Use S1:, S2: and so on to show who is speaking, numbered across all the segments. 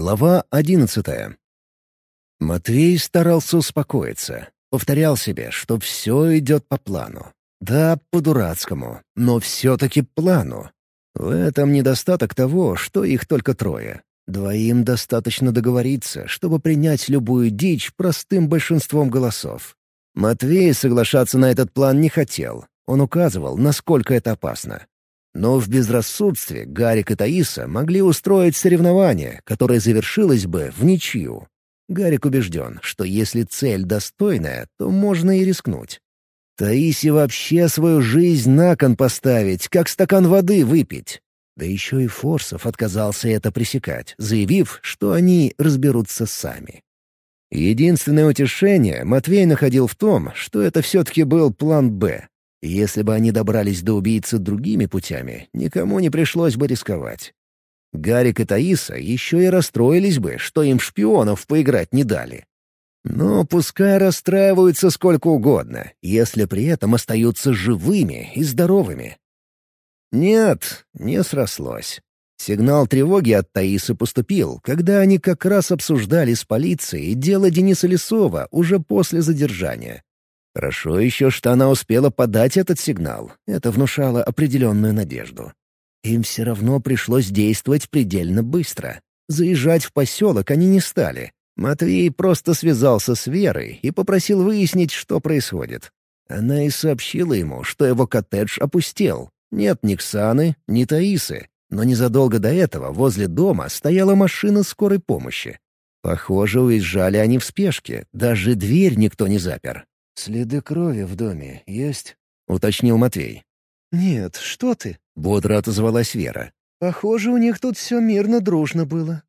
S1: Глава одиннадцатая. Матвей старался успокоиться. Повторял себе, что все идет по плану. Да, по-дурацкому, но все-таки плану. В этом недостаток того, что их только трое. Двоим достаточно договориться, чтобы принять любую дичь простым большинством голосов. Матвей соглашаться на этот план не хотел. Он указывал, насколько это опасно. Но в безрассудстве Гарик и Таиса могли устроить соревнование, которое завершилось бы в ничью. Гарик убежден, что если цель достойная, то можно и рискнуть. Таисе вообще свою жизнь на кон поставить, как стакан воды выпить. Да еще и Форсов отказался это пресекать, заявив, что они разберутся сами. Единственное утешение Матвей находил в том, что это все-таки был план «Б», если бы они добрались до убийцы другими путями, никому не пришлось бы рисковать. Гарик и Таиса еще и расстроились бы, что им шпионов поиграть не дали. Но пускай расстраиваются сколько угодно, если при этом остаются живыми и здоровыми. Нет, не срослось. Сигнал тревоги от Таисы поступил, когда они как раз обсуждали с полицией дело Дениса Лесова уже после задержания. Хорошо еще, что она успела подать этот сигнал. Это внушало определенную надежду. Им все равно пришлось действовать предельно быстро. Заезжать в поселок они не стали. Матвей просто связался с Верой и попросил выяснить, что происходит. Она и сообщила ему, что его коттедж опустел. Нет ни Ксаны, ни Таисы. Но незадолго до этого возле дома стояла машина скорой помощи. Похоже, уезжали они в спешке, даже дверь никто не запер.
S2: «Следы крови в доме есть?»
S1: — уточнил Матвей.
S2: «Нет, что ты?»
S1: — бодро отозвалась Вера.
S2: «Похоже, у них тут все мирно-дружно было».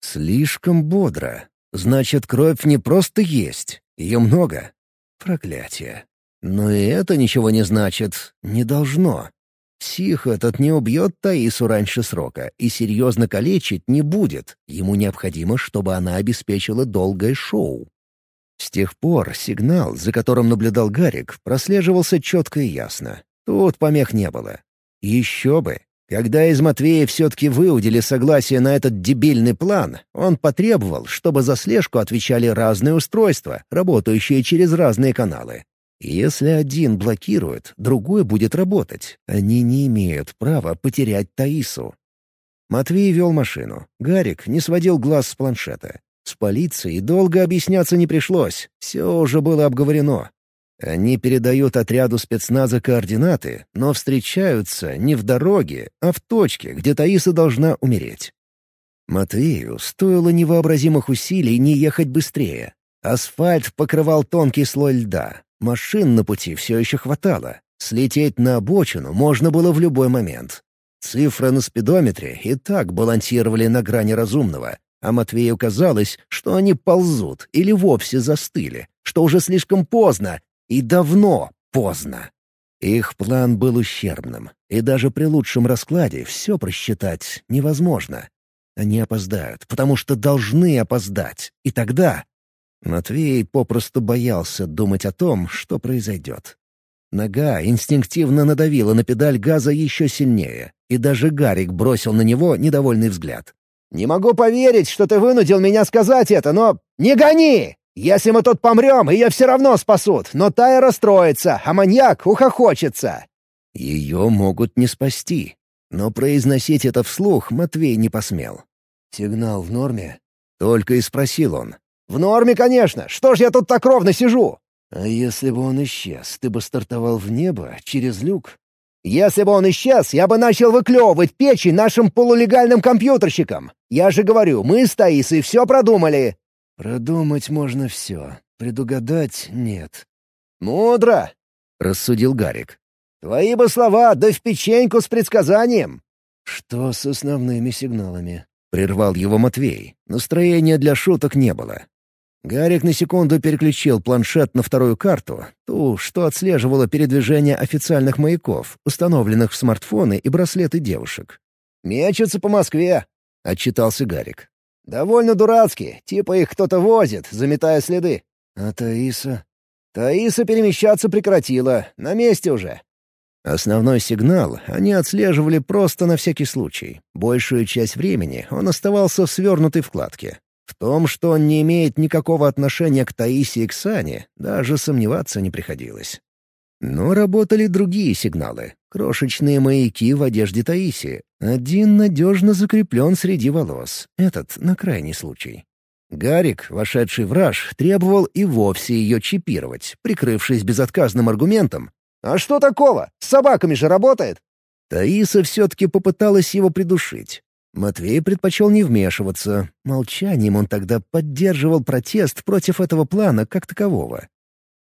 S1: «Слишком бодро. Значит, кровь не просто есть. Ее много. Проклятие. Но и это ничего не значит. Не должно. Псих этот не убьет Таису раньше срока и серьезно калечить не будет. Ему необходимо, чтобы она обеспечила долгое шоу. С тех пор сигнал, за которым наблюдал Гарик, прослеживался четко и ясно. Тут помех не было. Еще бы! Когда из Матвея все-таки выудили согласие на этот дебильный план, он потребовал, чтобы за слежку отвечали разные устройства, работающие через разные каналы. Если один блокирует, другой будет работать. Они не имеют права потерять Таису. Матвей вел машину. Гарик не сводил глаз с планшета. С полицией долго объясняться не пришлось, все уже было обговорено. Они передают отряду спецназа координаты, но встречаются не в дороге, а в точке, где Таиса должна умереть. Матвею стоило невообразимых усилий не ехать быстрее. Асфальт покрывал тонкий слой льда. Машин на пути все еще хватало. Слететь на обочину можно было в любой момент. Цифры на спидометре и так балансировали на грани разумного, а Матвею казалось, что они ползут или вовсе застыли, что уже слишком поздно и давно поздно. Их план был ущербным, и даже при лучшем раскладе все просчитать невозможно. Они опоздают, потому что должны опоздать, и тогда... Матвей попросту боялся думать о том, что произойдет. Нога инстинктивно надавила на педаль газа еще сильнее, и даже Гарик бросил на него недовольный взгляд.
S3: «Не могу поверить, что ты вынудил меня сказать это, но... Не гони! Если мы тут помрем, ее все равно спасут, но Тая расстроится, а маньяк ухохочется!»
S1: Ее могут не спасти, но произносить это вслух Матвей не посмел.
S2: «Сигнал в норме?»
S1: — только и спросил он.
S3: «В норме, конечно! Что ж я тут так ровно сижу?»
S2: «А если бы он исчез, ты бы стартовал в небо через люк?»
S3: Если бы он исчез, я бы начал выклевывать печи нашим полулегальным компьютерщикам. Я же говорю, мы с Таисой все продумали».
S2: «Продумать можно все. Предугадать — нет».
S3: «Мудро», — рассудил Гарик. «Твои бы слова, да в печеньку с предсказанием».
S2: «Что с основными сигналами?»
S1: — прервал его Матвей. Настроения для шуток не было. Гарик на секунду переключил планшет на вторую карту, ту, что отслеживала передвижение официальных маяков, установленных в смартфоны и браслеты девушек.
S3: «Мечется по Москве», — отчитался Гарик. «Довольно дурацкий, типа их кто-то возит, заметая следы».
S2: «А Таиса?»
S3: «Таиса перемещаться прекратила, на месте уже».
S1: Основной сигнал они отслеживали просто на всякий случай. Большую часть времени он оставался в свернутой вкладке. В том, что он не имеет никакого отношения к Таисе и Ксане, даже сомневаться не приходилось. Но работали другие сигналы. Крошечные маяки в одежде Таиси. Один надежно закреплен среди волос, этот на крайний случай. Гарик, вошедший в раж, требовал и вовсе ее чипировать, прикрывшись безотказным аргументом.
S3: «А что такого? С собаками же работает!»
S1: Таиса все-таки попыталась его придушить. Матвей предпочел не вмешиваться. Молчанием он тогда поддерживал протест против этого плана как такового.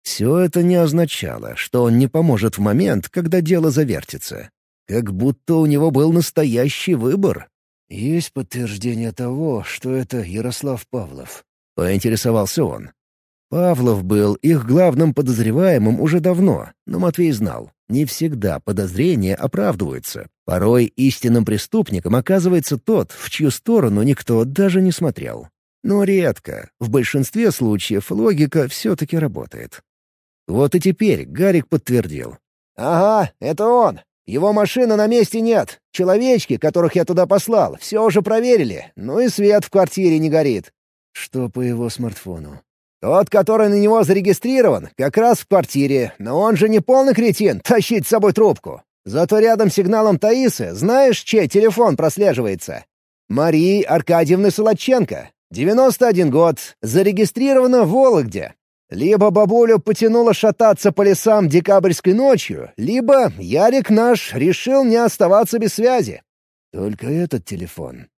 S1: Все это не означало, что он не поможет в момент, когда дело завертится. Как будто у него был настоящий выбор.
S2: «Есть подтверждение того, что это Ярослав Павлов?»
S1: — поинтересовался он. Павлов был их главным подозреваемым уже давно, но Матвей знал, не всегда подозрения оправдываются. Порой истинным преступником оказывается тот, в чью сторону никто даже не смотрел. Но редко, в большинстве случаев логика все-таки работает. Вот и теперь Гарик подтвердил.
S3: «Ага, это он. Его машины на месте нет. Человечки, которых я туда послал, все уже проверили. Ну и свет в квартире не горит».
S2: «Что по его смартфону?»
S3: Тот, который на него зарегистрирован, как раз в квартире, но он же не полный кретин тащить с собой трубку. Зато рядом сигналом Таисы знаешь, чей телефон прослеживается? Марии Аркадьевны Солодченко. 91 год. Зарегистрирована в Вологде. Либо бабулю потянуло шататься по лесам декабрьской ночью, либо Ярик наш решил не оставаться без связи.
S2: Только этот телефон.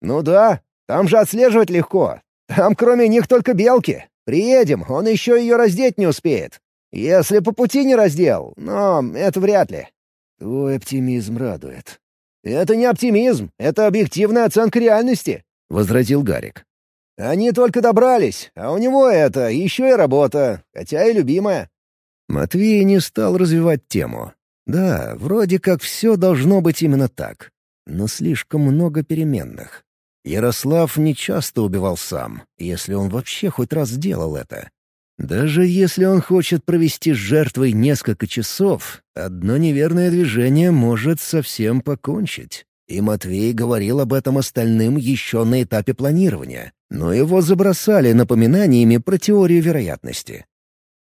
S3: Ну да, там же отслеживать легко. Там кроме них только белки. Приедем, он еще ее раздеть не успеет. Если по пути не раздел, но это вряд ли.
S2: Твой оптимизм радует.
S3: Это не оптимизм, это объективная оценка реальности, —
S1: возразил Гарик.
S3: Они только добрались, а у него это еще и работа, хотя и любимая.
S1: Матвей не стал развивать тему. Да, вроде как все должно быть именно так. Но слишком много переменных. Ярослав не часто убивал сам, если он вообще хоть раз сделал это. Даже если он хочет провести с жертвой несколько часов, одно неверное движение может совсем покончить. И Матвей говорил об этом остальным еще на этапе планирования, но его забросали напоминаниями про теорию вероятности.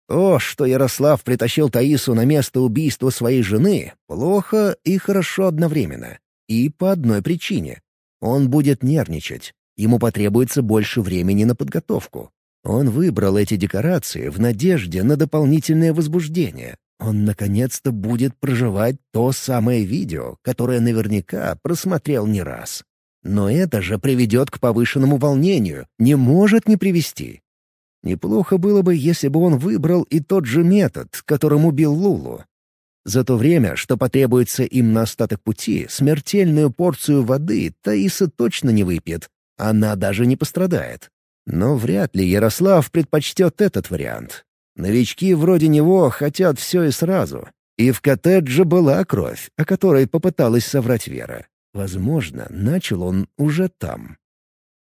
S1: То, что Ярослав притащил Таису на место убийства своей жены, плохо и хорошо одновременно. И по одной причине. Он будет нервничать. Ему потребуется больше времени на подготовку. Он выбрал эти декорации в надежде на дополнительное возбуждение. Он наконец-то будет проживать то самое видео, которое наверняка просмотрел не раз. Но это же приведет к повышенному волнению, не может не привести. Неплохо было бы, если бы он выбрал и тот же метод, которым убил Лулу. За то время, что потребуется им на остаток пути, смертельную порцию воды Таиса точно не выпьет. Она даже не пострадает. Но вряд ли Ярослав предпочтет этот вариант. Новички вроде него хотят все и сразу. И в коттедже была кровь, о которой попыталась соврать Вера. Возможно, начал он уже там.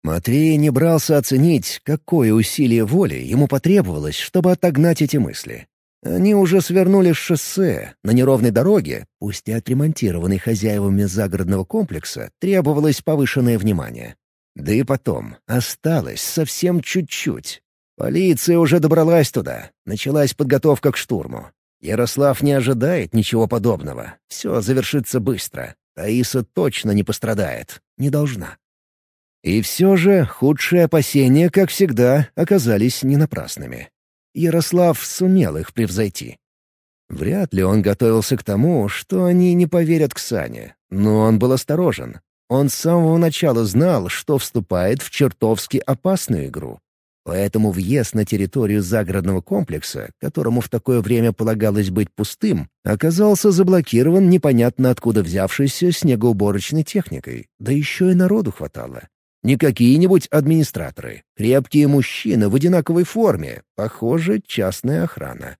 S1: Матвей не брался оценить, какое усилие воли ему потребовалось, чтобы отогнать эти мысли. Они уже свернули с шоссе. На неровной дороге, пусть и отремонтированной хозяевами загородного комплекса, требовалось повышенное внимание. Да и потом, осталось совсем чуть-чуть. Полиция уже добралась туда. Началась подготовка к штурму. Ярослав не ожидает ничего подобного. Все завершится быстро. Таиса точно не пострадает. Не должна. И все же худшие опасения, как всегда, оказались не напрасными. Ярослав сумел их превзойти. Вряд ли он готовился к тому, что они не поверят Ксане, но он был осторожен. Он с самого начала знал, что вступает в чертовски опасную игру. Поэтому въезд на территорию загородного комплекса, которому в такое время полагалось быть пустым, оказался заблокирован непонятно откуда взявшейся снегоуборочной техникой, да еще и народу хватало. Не какие-нибудь администраторы. Крепкие мужчины в одинаковой форме. Похоже, частная охрана.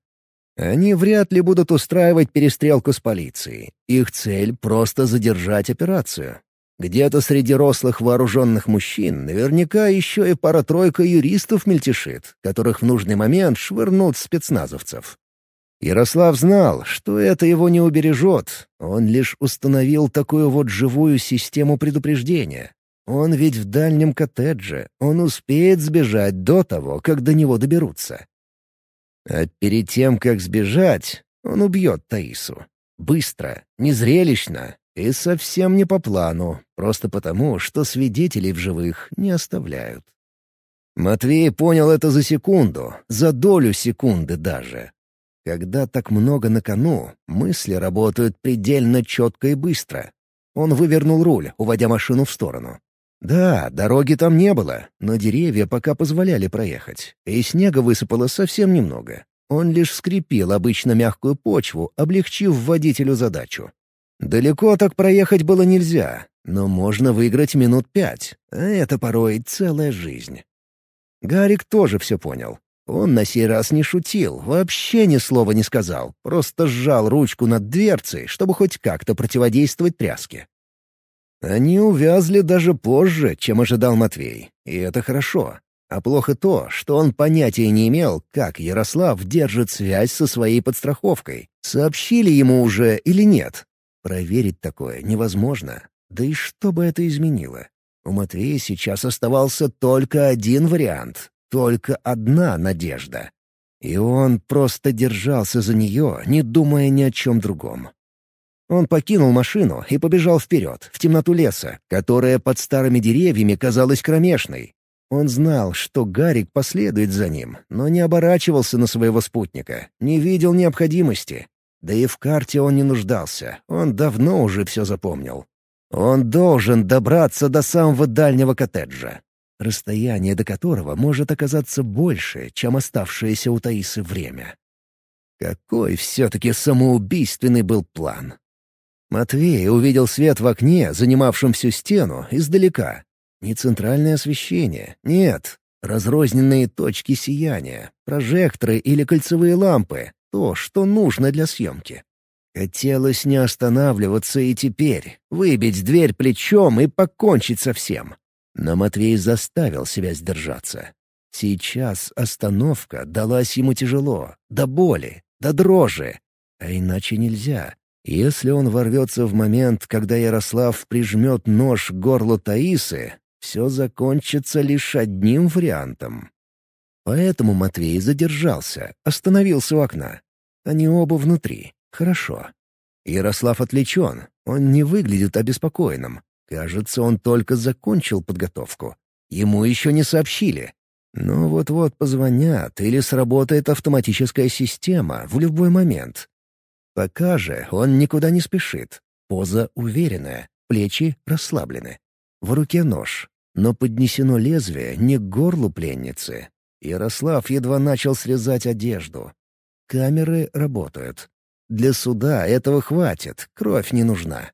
S1: Они вряд ли будут устраивать перестрелку с полицией. Их цель — просто задержать операцию. Где-то среди рослых вооруженных мужчин наверняка еще и пара-тройка юристов мельтешит, которых в нужный момент швырнут спецназовцев. Ярослав знал, что это его не убережет, он лишь установил такую вот живую систему предупреждения. Он ведь в дальнем коттедже, он успеет сбежать до того, как до него доберутся. А перед тем, как сбежать, он убьет Таису. Быстро, незрелищно и совсем не по плану, просто потому, что свидетелей в живых не оставляют. Матвей понял это за секунду, за долю секунды даже. Когда так много на кону, мысли работают предельно четко и быстро. Он вывернул руль, уводя машину в сторону. Да, дороги там не было, но деревья пока позволяли проехать, и снега высыпало совсем немного. Он лишь скрепил обычно мягкую почву, облегчив водителю задачу. Далеко так проехать было нельзя, но можно выиграть минут пять, а это порой целая жизнь. Гарик тоже все понял. Он на сей раз не шутил, вообще ни слова не сказал, просто сжал ручку над дверцей, чтобы хоть как-то противодействовать тряске. Они увязли даже позже, чем ожидал Матвей, и это хорошо. А плохо то, что он понятия не имел, как Ярослав держит связь со своей подстраховкой. Сообщили ему уже или нет. Проверить такое невозможно. Да и что бы это изменило? У Матвея сейчас оставался только один вариант, только одна надежда. И он просто держался за нее, не думая ни о чем другом. Он покинул машину и побежал вперед, в темноту леса, которая под старыми деревьями казалась кромешной. Он знал, что Гарик последует за ним, но не оборачивался на своего спутника, не видел необходимости. Да и в карте он не нуждался, он давно уже все запомнил. Он должен добраться до самого дальнего коттеджа, расстояние до которого может оказаться больше, чем оставшееся у Таисы время. Какой все-таки самоубийственный был план. Матвей увидел свет в окне, занимавшем всю стену, издалека. Не центральное освещение, нет. Разрозненные точки сияния, прожекторы или кольцевые лампы — то, что нужно для съемки. Хотелось не останавливаться и теперь, выбить дверь плечом и покончить со всем. Но Матвей заставил себя сдержаться. Сейчас остановка далась ему тяжело, до боли, до дрожи. А иначе нельзя. Если он ворвется в момент, когда Ярослав прижмет нож к горлу Таисы, все закончится лишь одним вариантом. Поэтому Матвей задержался, остановился у окна. Они оба внутри. Хорошо. Ярослав отвлечен, он не выглядит обеспокоенным. Кажется, он только закончил подготовку. Ему еще не сообщили. Но вот-вот позвонят или сработает автоматическая система в любой момент. Пока же он никуда не спешит. Поза уверенная, плечи расслаблены. В руке нож, но поднесено лезвие не к горлу пленницы. Ярослав едва начал срезать одежду. Камеры работают. Для суда этого хватит, кровь не нужна.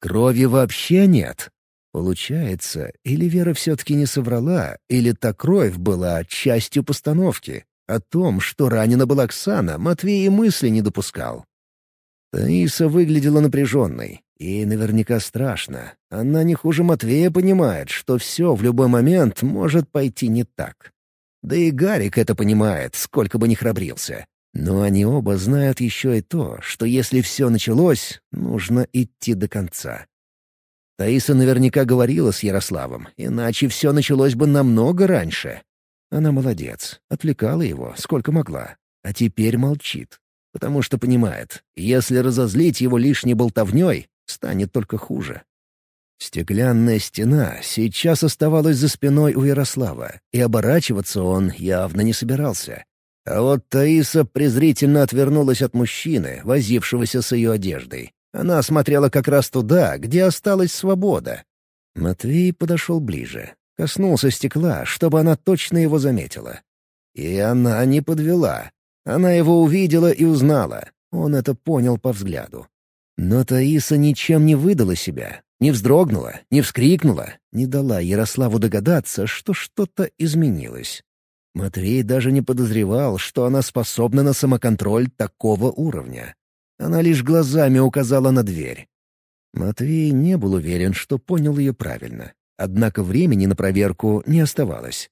S1: Крови вообще нет. Получается, или Вера все-таки не соврала, или та кровь была частью постановки. О том, что ранена была Оксана, Матвей и мысли не допускал. Таиса выглядела напряженной. Ей наверняка страшно. Она не хуже Матвея понимает, что все в любой момент может пойти не так. Да и Гарик это понимает, сколько бы ни храбрился. Но они оба знают еще и то, что если все началось, нужно идти до конца. Таиса наверняка говорила с Ярославом, иначе все началось бы намного раньше. Она молодец, отвлекала его, сколько могла, а теперь молчит, потому что понимает, если разозлить его лишней болтовней, станет только хуже. Стеклянная стена сейчас оставалась за спиной у Ярослава, и оборачиваться он явно не собирался. А вот Таиса презрительно отвернулась от мужчины, возившегося с ее одеждой. Она смотрела как раз туда, где осталась свобода. Матвей подошел ближе, коснулся стекла, чтобы она точно его заметила. И она не подвела. Она его увидела и узнала. Он это понял по взгляду. Но Таиса ничем не выдала себя, не вздрогнула, не вскрикнула, не дала Ярославу догадаться, что что-то изменилось. Матвей даже не подозревал, что она способна на самоконтроль такого уровня. Она лишь глазами указала на дверь. Матвей не был уверен, что понял ее правильно. Однако времени на проверку не оставалось.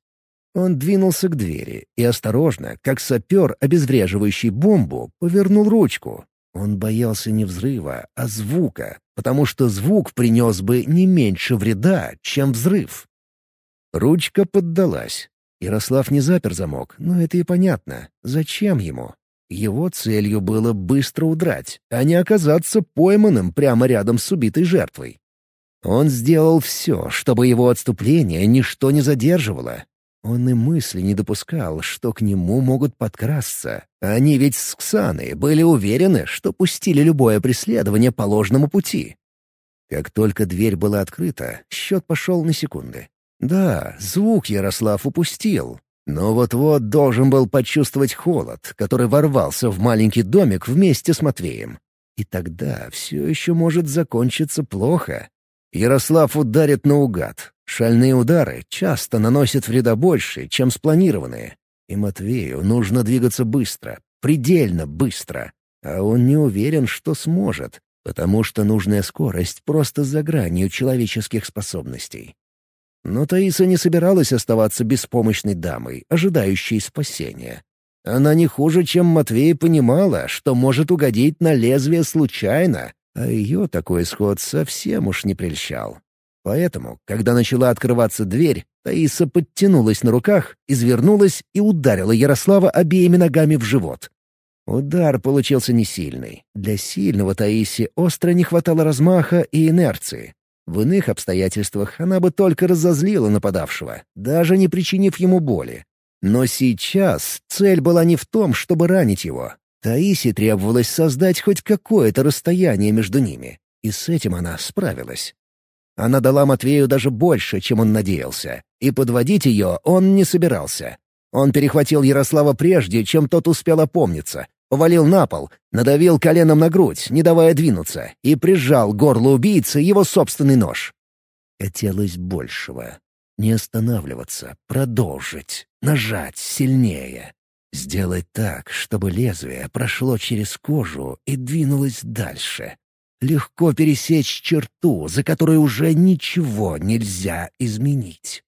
S1: Он двинулся к двери и осторожно, как сапер, обезвреживающий бомбу, повернул ручку. Он боялся не взрыва, а звука, потому что звук принес бы не меньше вреда, чем взрыв. Ручка поддалась. Ярослав не запер замок, но это и понятно. Зачем ему? Его целью было быстро удрать, а не оказаться пойманным прямо рядом с убитой жертвой. Он сделал все, чтобы его отступление ничто не задерживало. Он и мысли не допускал, что к нему могут подкрасться. Они ведь с Ксаной были уверены, что пустили любое преследование по ложному пути. Как только дверь была открыта, счет пошел на секунды. Да, звук Ярослав упустил, но вот-вот должен был почувствовать холод, который ворвался в маленький домик вместе с Матвеем. И тогда все еще может закончиться плохо. Ярослав ударит наугад. Шальные удары часто наносят вреда больше, чем спланированные. И Матвею нужно двигаться быстро, предельно быстро. А он не уверен, что сможет, потому что нужная скорость просто за гранью человеческих способностей. Но Таиса не собиралась оставаться беспомощной дамой, ожидающей спасения. Она не хуже, чем Матвей понимала, что может угодить на лезвие случайно, а ее такой исход совсем уж не прельщал. Поэтому, когда начала открываться дверь, Таиса подтянулась на руках, извернулась и ударила Ярослава обеими ногами в живот. Удар получился не сильный. Для сильного Таиси остро не хватало размаха и инерции. В иных обстоятельствах она бы только разозлила нападавшего, даже не причинив ему боли. Но сейчас цель была не в том, чтобы ранить его. Таисе требовалось создать хоть какое-то расстояние между ними, и с этим она справилась. Она дала Матвею даже больше, чем он надеялся, и подводить ее он не собирался. Он перехватил Ярослава прежде, чем тот успел опомниться, повалил на пол, надавил коленом на грудь, не давая двинуться, и прижал горло убийцы его собственный нож. Хотелось большего. Не останавливаться, продолжить, нажать сильнее. Сделать так, чтобы лезвие прошло через кожу и двинулось дальше. Легко пересечь черту, за которой уже ничего нельзя изменить.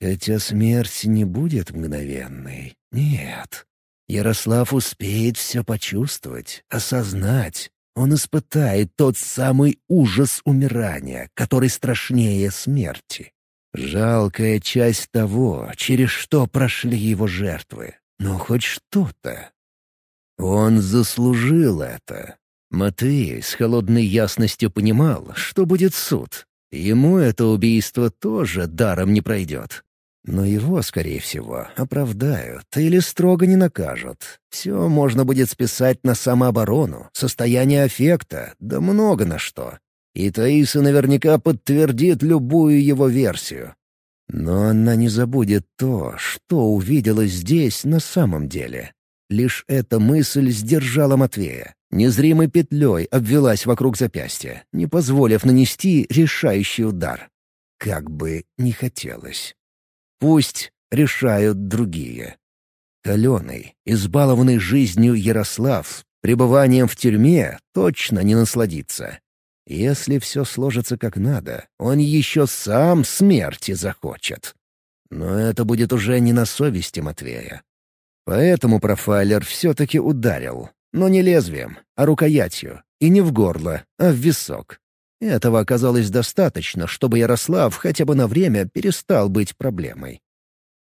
S1: Хотя смерть не будет мгновенной. Нет, Ярослав успеет все почувствовать, осознать. Он испытает тот самый ужас умирания, который страшнее смерти. Жалкая часть того, через что прошли его жертвы. Но хоть что-то. Он заслужил это. Матвей с холодной ясностью понимал, что будет суд. Ему это убийство тоже даром не пройдет. Но его, скорее всего, оправдают или строго не накажут. Все можно будет списать на самооборону, состояние аффекта, да много на что. И Таиса наверняка подтвердит любую его версию. Но она не забудет то, что увидела здесь на самом деле. Лишь эта мысль сдержала Матвея. Незримой петлей обвелась вокруг запястья, не позволив нанести решающий удар. Как бы не хотелось. Пусть решают другие. Каленый, избалованный жизнью Ярослав, пребыванием в тюрьме точно не насладится. Если все сложится как надо, он еще сам смерти захочет. Но это будет уже не на совести Матвея. Поэтому профайлер все-таки ударил, но не лезвием, а рукоятью, и не в горло, а в висок. Этого оказалось достаточно, чтобы Ярослав хотя бы на время перестал быть проблемой.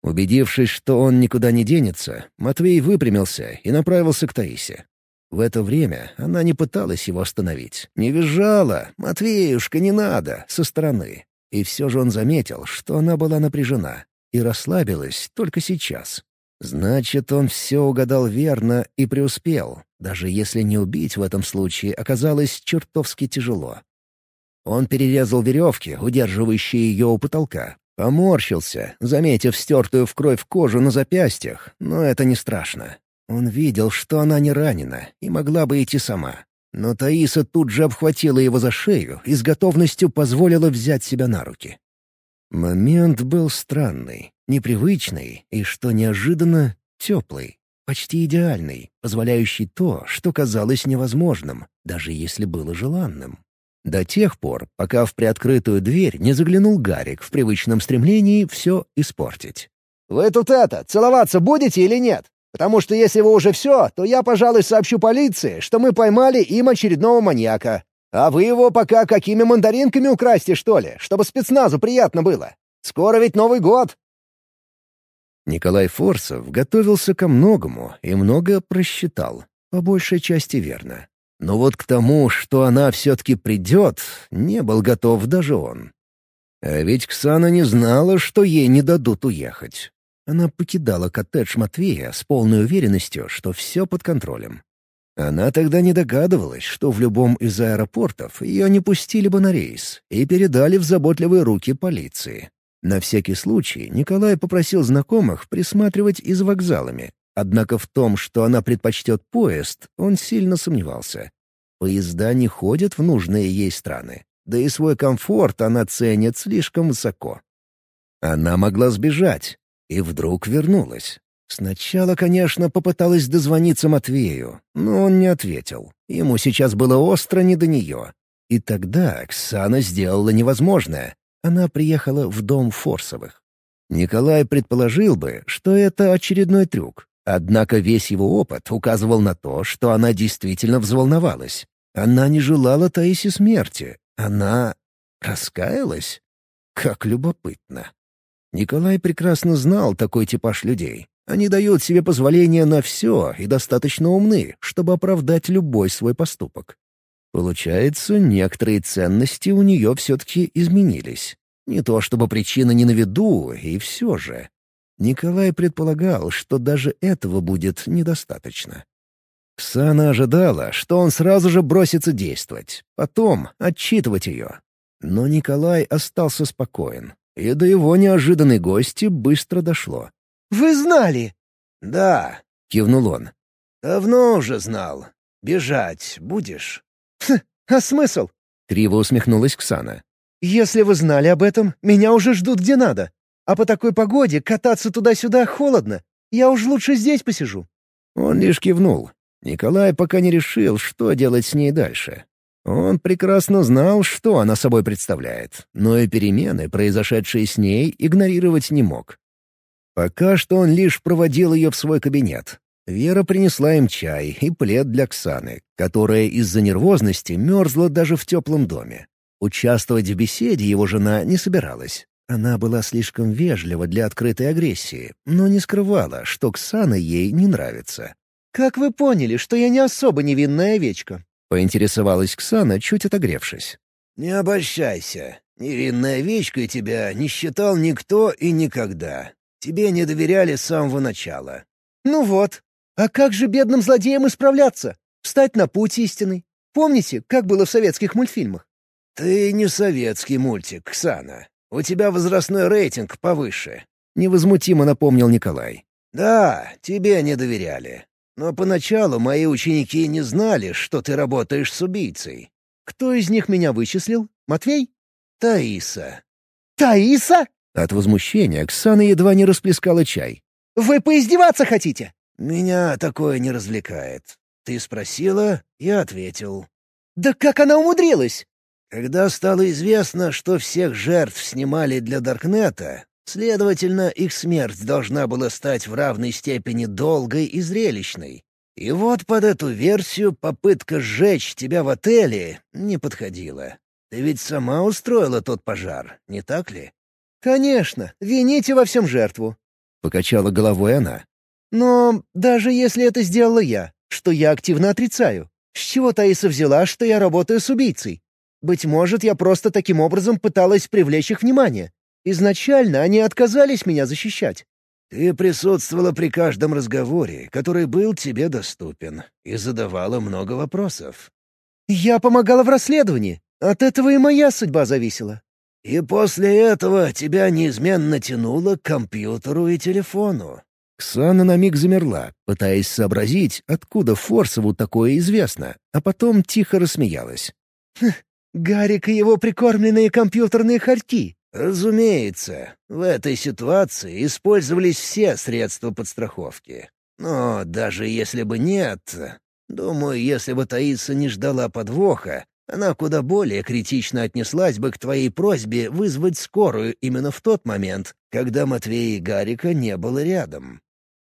S1: Убедившись, что он никуда не денется, Матвей выпрямился и направился к Таисе. В это время она не пыталась его остановить. Не визжала «Матвеюшка, не надо!» со стороны. И все же он заметил, что она была напряжена и расслабилась только сейчас. Значит, он все угадал верно и преуспел, даже если не убить в этом случае оказалось чертовски тяжело. Он перерезал веревки, удерживающие ее у потолка. Поморщился, заметив стертую в кровь кожу на запястьях, но это не страшно. Он видел, что она не ранена и могла бы идти сама. Но Таиса тут же обхватила его за шею и с готовностью позволила взять себя на руки. Момент был странный, непривычный и, что неожиданно, теплый, почти идеальный, позволяющий то, что казалось невозможным, даже если было желанным. До тех пор, пока в приоткрытую дверь не заглянул Гарик в привычном стремлении все испортить.
S3: Вы тут это, целоваться будете или нет? Потому что если вы уже все, то я, пожалуй, сообщу полиции, что мы поймали им очередного маньяка. А вы его пока какими мандаринками украсьте, что ли, чтобы спецназу приятно было. Скоро ведь Новый год!»
S1: Николай Форсов готовился ко многому и много просчитал, по большей части верно. Но вот к тому, что она все-таки придет, не был готов даже он. А ведь Ксана не знала, что ей не дадут уехать. Она покидала коттедж Матвея с полной уверенностью, что все под контролем. Она тогда не догадывалась, что в любом из аэропортов ее не пустили бы на рейс и передали в заботливые руки полиции. На всякий случай Николай попросил знакомых присматривать и за вокзалами. Однако в том, что она предпочтет поезд, он сильно сомневался. Поезда не ходят в нужные ей страны, да и свой комфорт она ценит слишком высоко. Она могла сбежать, и вдруг вернулась. Сначала, конечно, попыталась дозвониться Матвею, но он не ответил. Ему сейчас было остро не до нее. И тогда Оксана сделала невозможное. Она приехала в дом Форсовых. Николай предположил бы, что это очередной трюк. Однако весь его опыт указывал на то, что она действительно взволновалась. Она не желала Таисе смерти. Она раскаялась? Как любопытно. Николай прекрасно знал такой типаж людей. Они дают себе позволение на все и достаточно умны, чтобы оправдать любой свой поступок. Получается, некоторые ценности у нее все-таки изменились. Не то чтобы причина не на виду, и все же. Николай предполагал, что даже этого будет недостаточно. Ксана ожидала, что он сразу же бросится действовать, потом отчитывать ее. Но Николай остался спокоен, и до его неожиданной гости быстро дошло.
S3: Вы знали?»
S1: «Да», — кивнул он.
S3: «Давно уже знал. Бежать будешь?» «Хм, а смысл?»
S1: — криво усмехнулась Ксана.
S3: «Если вы знали об этом, меня уже ждут где надо. А по такой погоде кататься туда-сюда холодно. Я уж лучше здесь посижу».
S1: Он лишь кивнул. Николай пока не решил, что делать с ней дальше. Он прекрасно знал, что она собой представляет, но и перемены, произошедшие с ней, игнорировать не мог. Пока что он лишь проводил ее в свой кабинет. Вера принесла им чай и плед для Ксаны, которая из-за нервозности мерзла даже в теплом доме. Участвовать в беседе его жена не собиралась. Она была слишком вежлива для открытой агрессии, но не скрывала, что Ксана ей не нравится.
S3: «Как вы поняли, что я не особо невинная овечка?»
S1: — поинтересовалась Ксана, чуть отогревшись.
S2: «Не обольщайся. Невинной овечкой тебя не считал никто и никогда. Тебе не доверяли с самого начала».
S3: «Ну вот. А как же бедным злодеям исправляться? Встать на путь истинный? Помните, как было в советских мультфильмах?»
S2: «Ты не советский мультик, Ксана. У тебя возрастной рейтинг повыше», —
S1: невозмутимо напомнил Николай.
S2: «Да, тебе не доверяли. Но поначалу мои ученики не знали, что ты работаешь с убийцей».
S3: «Кто из них меня вычислил? Матвей?»
S2: «Таиса».
S3: «Таиса?»
S1: От возмущения Оксана едва не расплескала чай.
S3: «Вы поиздеваться хотите?»
S2: «Меня такое не развлекает. Ты спросила, я ответил».
S3: «Да как она умудрилась?»
S2: Когда стало известно, что всех жертв снимали для Даркнета, следовательно, их смерть должна была стать в равной степени долгой и зрелищной. И вот под эту версию попытка сжечь тебя в отеле не подходила. Ты ведь сама устроила тот пожар, не так ли?
S3: «Конечно, вините во всем жертву», —
S1: покачала головой она.
S3: «Но даже если это сделала я, что я активно отрицаю, с чего Таиса взяла, что я работаю с убийцей? Быть может, я просто таким образом пыталась привлечь их внимание. Изначально они отказались меня защищать».
S2: «Ты присутствовала при каждом разговоре, который был тебе доступен, и задавала много вопросов».
S3: «Я помогала в расследовании. От этого и моя судьба зависела.
S2: И после этого тебя неизменно тянуло к компьютеру и телефону.
S1: Ксана на миг замерла, пытаясь сообразить, откуда Форсову такое известно, а потом тихо рассмеялась.
S3: «Хм, «Гарик и его прикормленные компьютерные хорьки».
S2: «Разумеется, в этой ситуации использовались все средства подстраховки. Но даже если бы нет, думаю, если бы Таиса не ждала подвоха, Она куда более критично отнеслась бы к твоей просьбе вызвать скорую именно в тот момент, когда Матвея и Гарика не было рядом.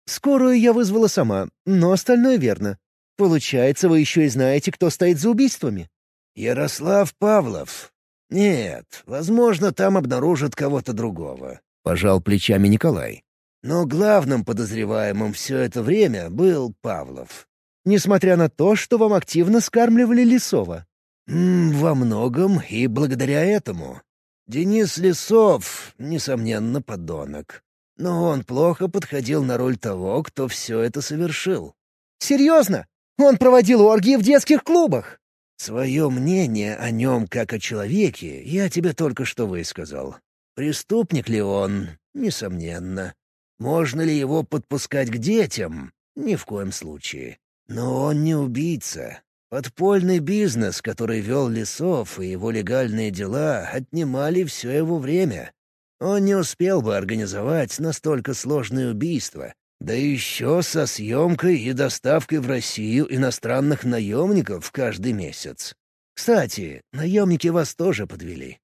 S3: Скорую я вызвала сама, но остальное верно. Получается, вы еще и знаете, кто стоит за убийствами?
S2: Ярослав Павлов. Нет, возможно, там обнаружат кого-то другого.
S1: Пожал плечами Николай.
S2: Но главным подозреваемым все это время был Павлов.
S3: Несмотря на то, что вам активно скармливали Лисова.
S2: Во многом и благодаря этому. Денис Лисов, несомненно, подонок. Но он плохо подходил на роль того, кто все это совершил.
S3: «Серьезно? Он проводил оргии в детских клубах!»
S2: «Свое мнение о нем как о человеке я тебе только что высказал. Преступник ли он? Несомненно. Можно ли его подпускать к детям? Ни в коем случае. Но он не убийца. Подпольный бизнес, который вел Лесов, и его легальные дела отнимали все его время. Он не успел бы организовать настолько сложное убийство, да еще со съемкой и доставкой в Россию иностранных наемников каждый месяц. Кстати, наемники вас тоже подвели.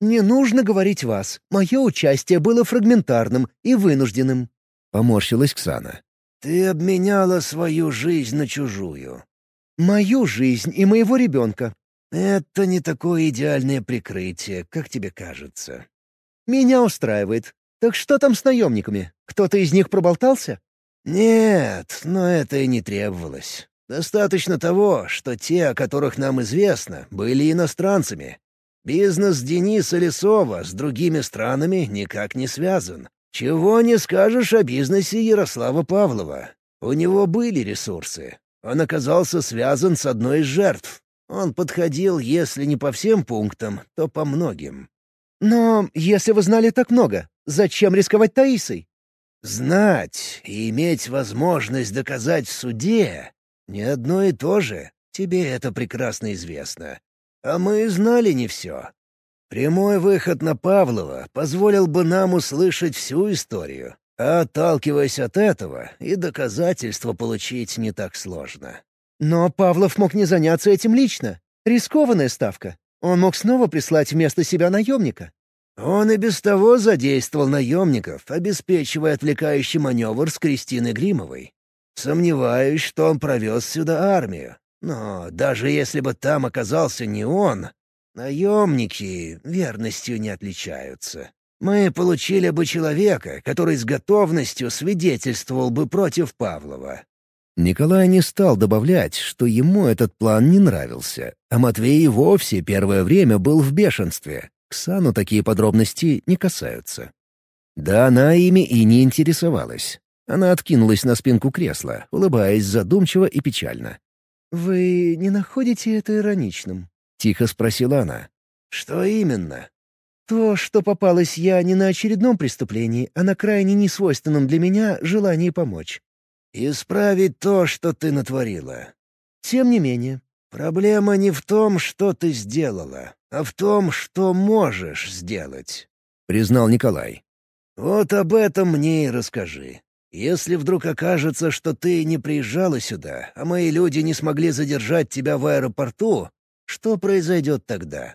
S3: «Не нужно говорить вас. Мое участие было фрагментарным и вынужденным», —
S1: поморщилась Ксана.
S2: «Ты обменяла свою жизнь на чужую».
S3: «Мою жизнь и моего ребенка».
S2: «Это не такое идеальное прикрытие, как тебе кажется.
S3: «Меня устраивает. Так что там с наемниками? Кто-то из них проболтался?»
S2: «Нет, но это и не требовалось. Достаточно того, что те, о которых нам известно, были иностранцами. Бизнес Дениса Лесова с другими странами никак не связан. Чего не скажешь о бизнесе Ярослава Павлова. У него были ресурсы. Он оказался связан с одной из жертв. Он подходил, если не по всем пунктам, то по многим.
S3: «Но если вы знали так много, зачем рисковать Таисой?»
S2: «Знать и иметь возможность доказать в суде — не одно и то же. Тебе это прекрасно известно. А мы знали не все. Прямой выход на Павлова позволил бы нам услышать всю историю, а отталкиваясь от этого, и доказательства получить не так сложно.
S3: Но Павлов мог не заняться этим лично. Рискованная ставка. Он мог снова прислать вместо себя наемника.
S2: Он и без того задействовал наемников, обеспечивая отвлекающий маневр с Кристиной Гримовой. Сомневаюсь, что он провез сюда армию. Но даже если бы там оказался не он, наемники верностью не отличаются. Мы получили бы человека, который с готовностью свидетельствовал бы против Павлова.
S1: Николай не стал добавлять, что ему этот план не нравился, а Матвей и вовсе первое время был в бешенстве. Ксану такие подробности не касаются. Да она ими и не интересовалась. Она откинулась на спинку кресла, улыбаясь задумчиво и печально.
S3: «Вы не находите это ироничным?»
S1: — тихо спросила она.
S2: «Что именно?»
S3: «То, что попалась я не на очередном преступлении, а на крайне несвойственном для меня желании помочь.
S2: «Исправить то, что ты натворила».
S3: «Тем не менее».
S2: «Проблема не в том, что ты сделала, а в том, что можешь сделать», —
S1: признал Николай.
S2: «Вот об этом мне и расскажи. Если вдруг окажется, что ты не приезжала сюда, а мои люди не смогли задержать тебя в аэропорту, что произойдет тогда?»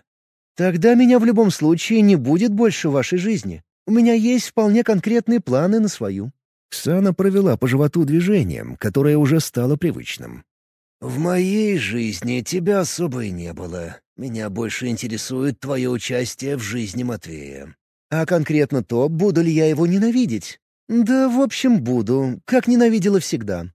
S3: «Тогда меня в любом случае не будет больше в вашей жизни. У меня есть вполне конкретные планы на свою».
S1: Ксана провела по животу движением, которое уже стало привычным.
S2: «В моей жизни тебя особо и не было. Меня больше интересует твое участие в жизни Матвея».
S3: «А конкретно то, буду ли я его ненавидеть?» «Да, в общем, буду, как ненавидела всегда».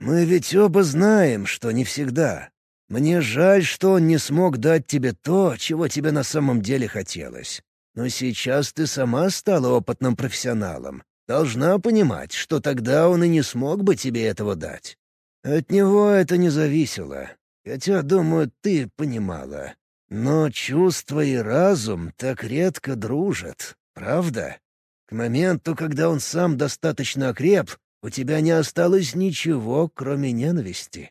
S2: «Мы ведь оба знаем, что не всегда. Мне жаль, что он не смог дать тебе то, чего тебе на самом деле хотелось. Но сейчас ты сама стала опытным профессионалом, Должна понимать, что тогда он и не смог бы тебе этого дать. От него это не зависело. Хотя, думаю, ты понимала. Но чувства и разум так редко дружат, правда? К моменту, когда он сам достаточно окреп, у тебя не осталось ничего, кроме ненависти.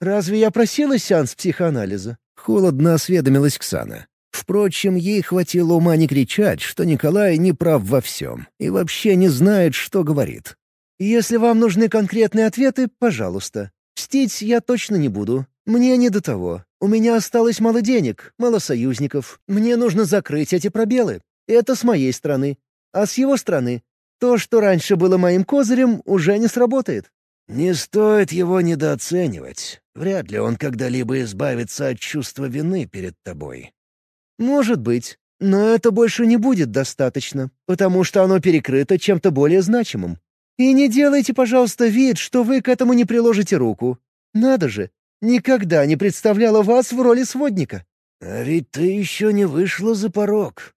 S3: «Разве я просила сеанс психоанализа?»
S1: — холодно осведомилась Ксана. Впрочем, ей хватило ума не кричать, что Николай не прав во всем и вообще не знает, что говорит.
S3: «Если вам нужны конкретные ответы, пожалуйста. Мстить я точно не буду. Мне не до того. У меня осталось мало денег, мало союзников. Мне нужно закрыть эти пробелы. Это с моей стороны. А с его стороны, то, что раньше было моим козырем, уже не сработает.
S2: Не стоит его недооценивать. Вряд ли он когда-либо избавится от чувства вины перед тобой.
S3: Может быть. Но это больше не будет достаточно, потому что оно перекрыто чем-то более значимым. И не делайте, пожалуйста, вид, что вы к этому не приложите руку. Надо же, никогда не представляла вас в роли сводника.
S2: А ведь ты еще не вышла за порог.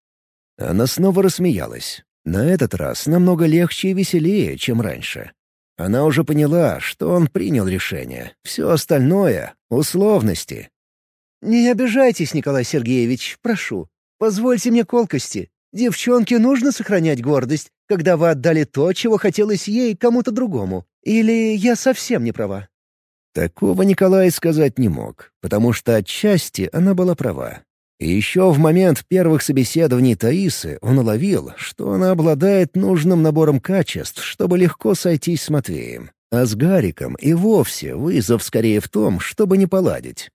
S1: Она снова рассмеялась. На этот раз намного легче и веселее, чем раньше. Она уже поняла, что он принял решение. Все остальное — условности.
S3: «Не обижайтесь, Николай Сергеевич, прошу. Позвольте мне колкости. Девчонке нужно сохранять гордость, когда вы отдали то, чего хотелось ей кому-то другому. Или я совсем не права?»
S1: Такого Николай сказать не мог, потому что отчасти она была права. И еще в момент первых собеседований Таисы он уловил, что она обладает нужным набором качеств, чтобы легко сойтись с Матвеем. А с Гариком и вовсе вызов скорее в том, чтобы не поладить.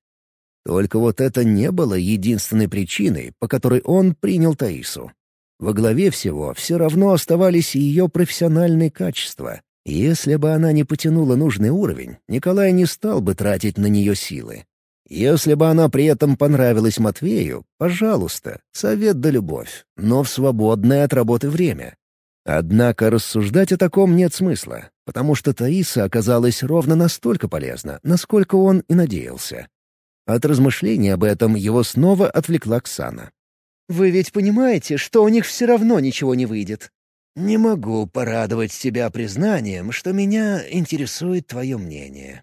S1: Только вот это не было единственной причиной, по которой он принял Таису. Во главе всего все равно оставались ее профессиональные качества. Если бы она не потянула нужный уровень, Николай не стал бы тратить на нее силы. Если бы она при этом понравилась Матвею, пожалуйста, совет да любовь, но в свободное от работы время. Однако рассуждать о таком нет смысла, потому что Таиса оказалась ровно настолько полезна, насколько он и надеялся. От размышлений об этом его снова отвлекла Ксана.
S3: «Вы ведь понимаете, что у них все равно ничего не выйдет?»
S2: «Не могу порадовать тебя признанием, что меня интересует твое мнение».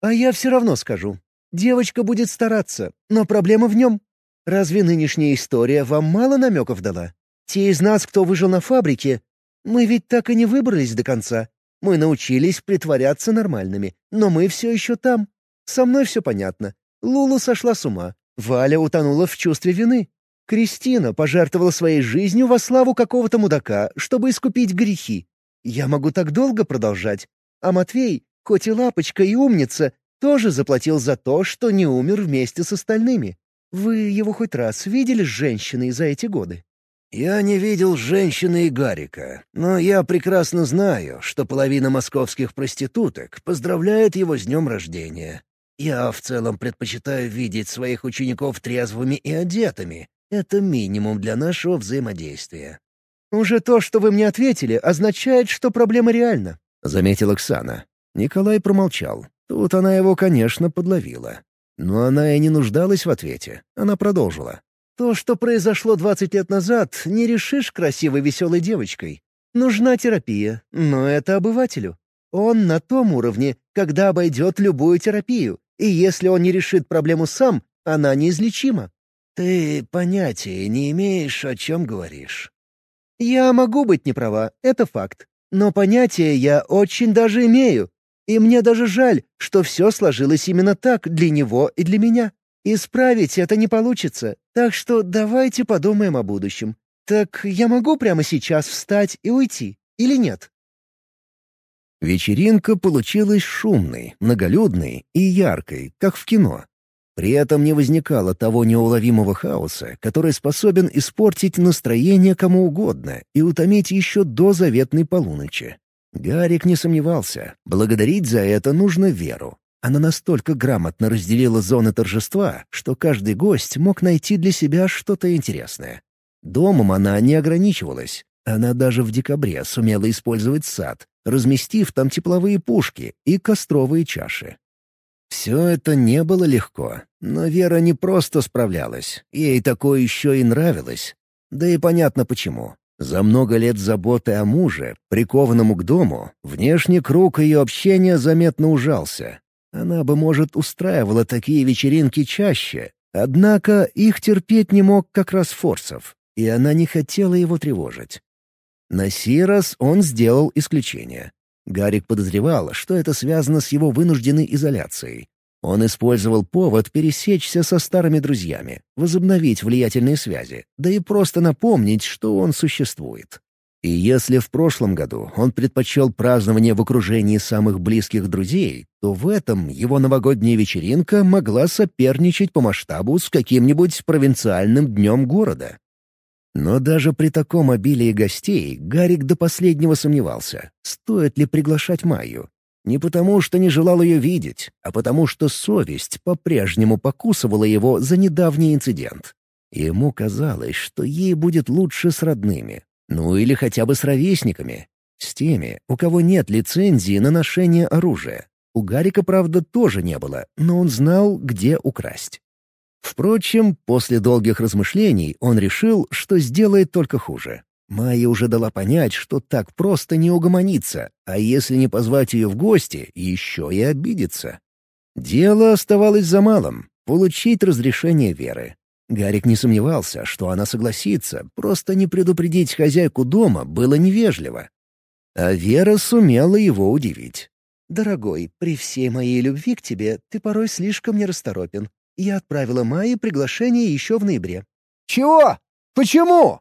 S3: «А я все равно скажу. Девочка будет стараться, но проблема в нем. Разве нынешняя история вам мало намеков дала? Те из нас, кто выжил на фабрике, мы ведь так и не выбрались до конца. Мы научились притворяться нормальными, но мы все еще там. Со мной все понятно. Лулу сошла с ума. Валя утонула в чувстве вины. Кристина пожертвовала своей жизнью во славу какого-то мудака, чтобы искупить грехи. Я могу так долго продолжать. А Матвей, хоть и лапочка и умница, тоже заплатил за то, что не умер вместе с остальными. Вы его хоть раз видели с женщиной за эти годы?
S2: Я не видел женщины и Гарика, но я прекрасно знаю, что половина московских проституток поздравляет его с днем рождения. Я в целом предпочитаю видеть своих учеников трезвыми и одетыми. Это минимум для нашего взаимодействия.
S3: «Уже то, что вы мне ответили, означает, что проблема реальна», —
S1: заметила Оксана. Николай промолчал. Тут она его, конечно, подловила. Но она и не нуждалась в ответе. Она продолжила.
S3: «То, что произошло двадцать лет назад, не решишь красивой веселой девочкой. Нужна терапия, но это обывателю. Он на том уровне, когда обойдет любую терапию, и если он не решит проблему сам, она неизлечима.
S2: Ты понятия не имеешь, о чем говоришь.
S3: Я могу быть неправа, это факт. Но понятия я очень даже имею. И мне даже жаль, что все сложилось именно так для него и для меня. Исправить это не получится, так что давайте подумаем о будущем. Так я могу прямо сейчас встать и уйти, или нет?
S1: Вечеринка получилась шумной, многолюдной и яркой, как в кино. При этом не возникало того неуловимого хаоса, который способен испортить настроение кому угодно и утомить еще до заветной полуночи. Гарик не сомневался, благодарить за это нужно Веру. Она настолько грамотно разделила зоны торжества, что каждый гость мог найти для себя что-то интересное. Домом она не ограничивалась. Она даже в декабре сумела использовать сад, разместив там тепловые пушки и костровые чаши. Все это не было легко, но Вера не просто справлялась, ей такое еще и нравилось. Да и понятно почему. За много лет заботы о муже, прикованному к дому, внешний круг ее общения заметно ужался. Она бы, может, устраивала такие вечеринки чаще, однако их терпеть не мог как раз Форсов, и она не хотела его тревожить. На сей раз он сделал исключение. Гарик подозревал, что это связано с его вынужденной изоляцией. Он использовал повод пересечься со старыми друзьями, возобновить влиятельные связи, да и просто напомнить, что он существует. И если в прошлом году он предпочел празднование в окружении самых близких друзей, то в этом его новогодняя вечеринка могла соперничать по масштабу с каким-нибудь провинциальным днем города. Но даже при таком обилии гостей Гарик до последнего сомневался, стоит ли приглашать Майю. Не потому, что не желал ее видеть, а потому, что совесть по-прежнему покусывала его за недавний инцидент. Ему казалось, что ей будет лучше с родными, ну или хотя бы с ровесниками, с теми, у кого нет лицензии на ношение оружия. У Гарика, правда, тоже не было, но он знал, где украсть. Впрочем, после долгих размышлений он решил, что сделает только хуже. Майя уже дала понять, что так просто не угомонится, а если не позвать ее в гости, еще и обидится. Дело оставалось за малым — получить разрешение Веры. Гарик не сомневался, что она согласится, просто не предупредить хозяйку дома было невежливо. А Вера сумела его удивить.
S2: «Дорогой, при всей моей любви к тебе ты порой слишком нерасторопен. Я отправила Майе приглашение еще в ноябре».
S3: «Чего? Почему?»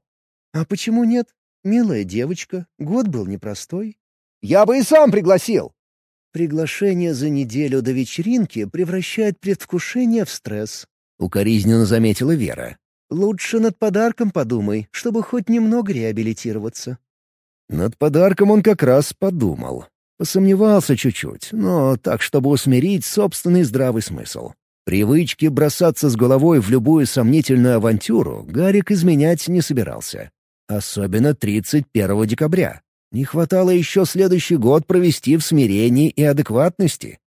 S2: «А почему нет? Милая девочка, год был непростой».
S3: «Я бы и сам пригласил».
S2: «Приглашение за неделю до вечеринки превращает предвкушение в стресс», —
S1: укоризненно заметила Вера.
S2: «Лучше над подарком подумай, чтобы хоть немного реабилитироваться».
S1: Над подарком он как раз подумал. Посомневался чуть-чуть, но так, чтобы усмирить собственный здравый смысл. Привычки бросаться с головой в любую сомнительную авантюру Гарик изменять не собирался. Особенно 31 декабря. Не хватало еще следующий год провести в смирении и адекватности.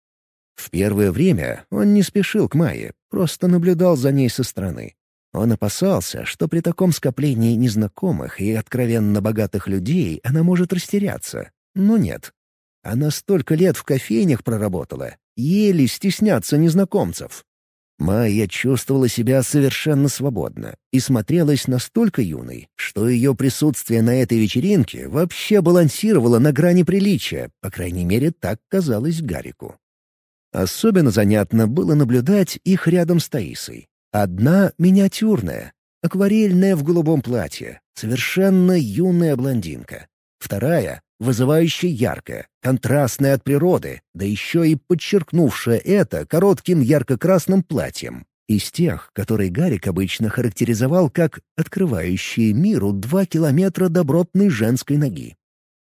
S1: В первое время он не спешил к Майе, просто наблюдал за ней со стороны. Он опасался, что при таком скоплении незнакомых и откровенно богатых людей она может растеряться. Но нет. Она столько лет в кофейнях проработала, еле стесняться незнакомцев. Майя чувствовала себя совершенно свободно и смотрелась настолько юной, что ее присутствие на этой вечеринке вообще балансировало на грани приличия, по крайней мере, так казалось Гарику. Особенно занятно было наблюдать их рядом с Таисой. Одна — миниатюрная, акварельная в голубом платье, совершенно юная блондинка. Вторая вызывающе яркая, контрастная от природы, да еще и подчеркнувшая это коротким ярко-красным платьем. Из тех, которые Гарик обычно характеризовал как «открывающие миру два километра добротной женской ноги».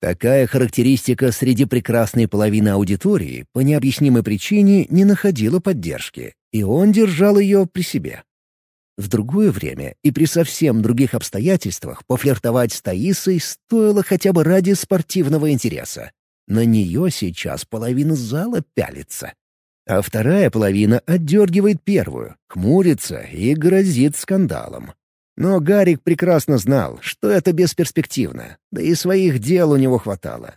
S1: Такая характеристика среди прекрасной половины аудитории по необъяснимой причине не находила поддержки, и он держал ее при себе. В другое время и при совсем других обстоятельствах пофлиртовать с Таисой стоило хотя бы ради спортивного интереса. На нее сейчас половина зала пялится. А вторая половина отдергивает первую, хмурится и грозит скандалом. Но Гарик прекрасно знал, что это бесперспективно, да и своих дел у него хватало.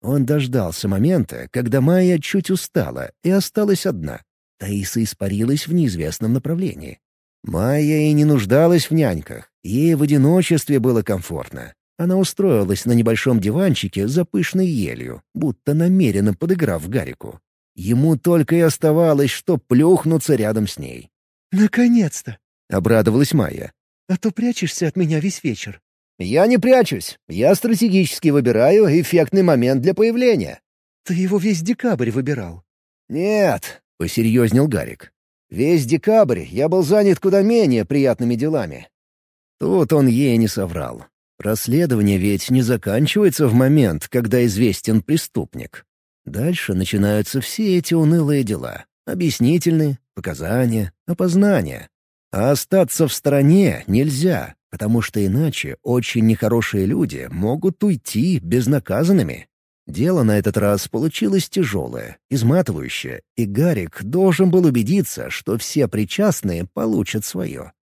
S1: Он дождался момента, когда Майя чуть устала и осталась одна. Таиса испарилась в неизвестном направлении. Майя и не нуждалась в няньках. Ей в одиночестве было комфортно. Она устроилась на небольшом диванчике за пышной елью, будто намеренно подыграв Гарику. Ему только и оставалось, что плюхнуться рядом с ней.
S2: «Наконец-то!»
S1: — обрадовалась Майя.
S2: «А то прячешься от меня весь вечер».
S3: «Я не прячусь. Я стратегически выбираю эффектный момент для появления».
S2: «Ты его весь декабрь выбирал».
S3: «Нет», —
S1: посерьезнел Гарик.
S3: Весь декабрь я был занят куда менее приятными делами.
S1: Тут он ей не соврал. Расследование ведь не заканчивается в момент, когда известен преступник. Дальше начинаются все эти унылые дела. Объяснительные, показания, опознания. А остаться в стороне нельзя, потому что иначе очень нехорошие люди могут уйти безнаказанными. Дело на этот раз получилось тяжелое, изматывающее, и Гарик должен был убедиться, что все причастные получат свое.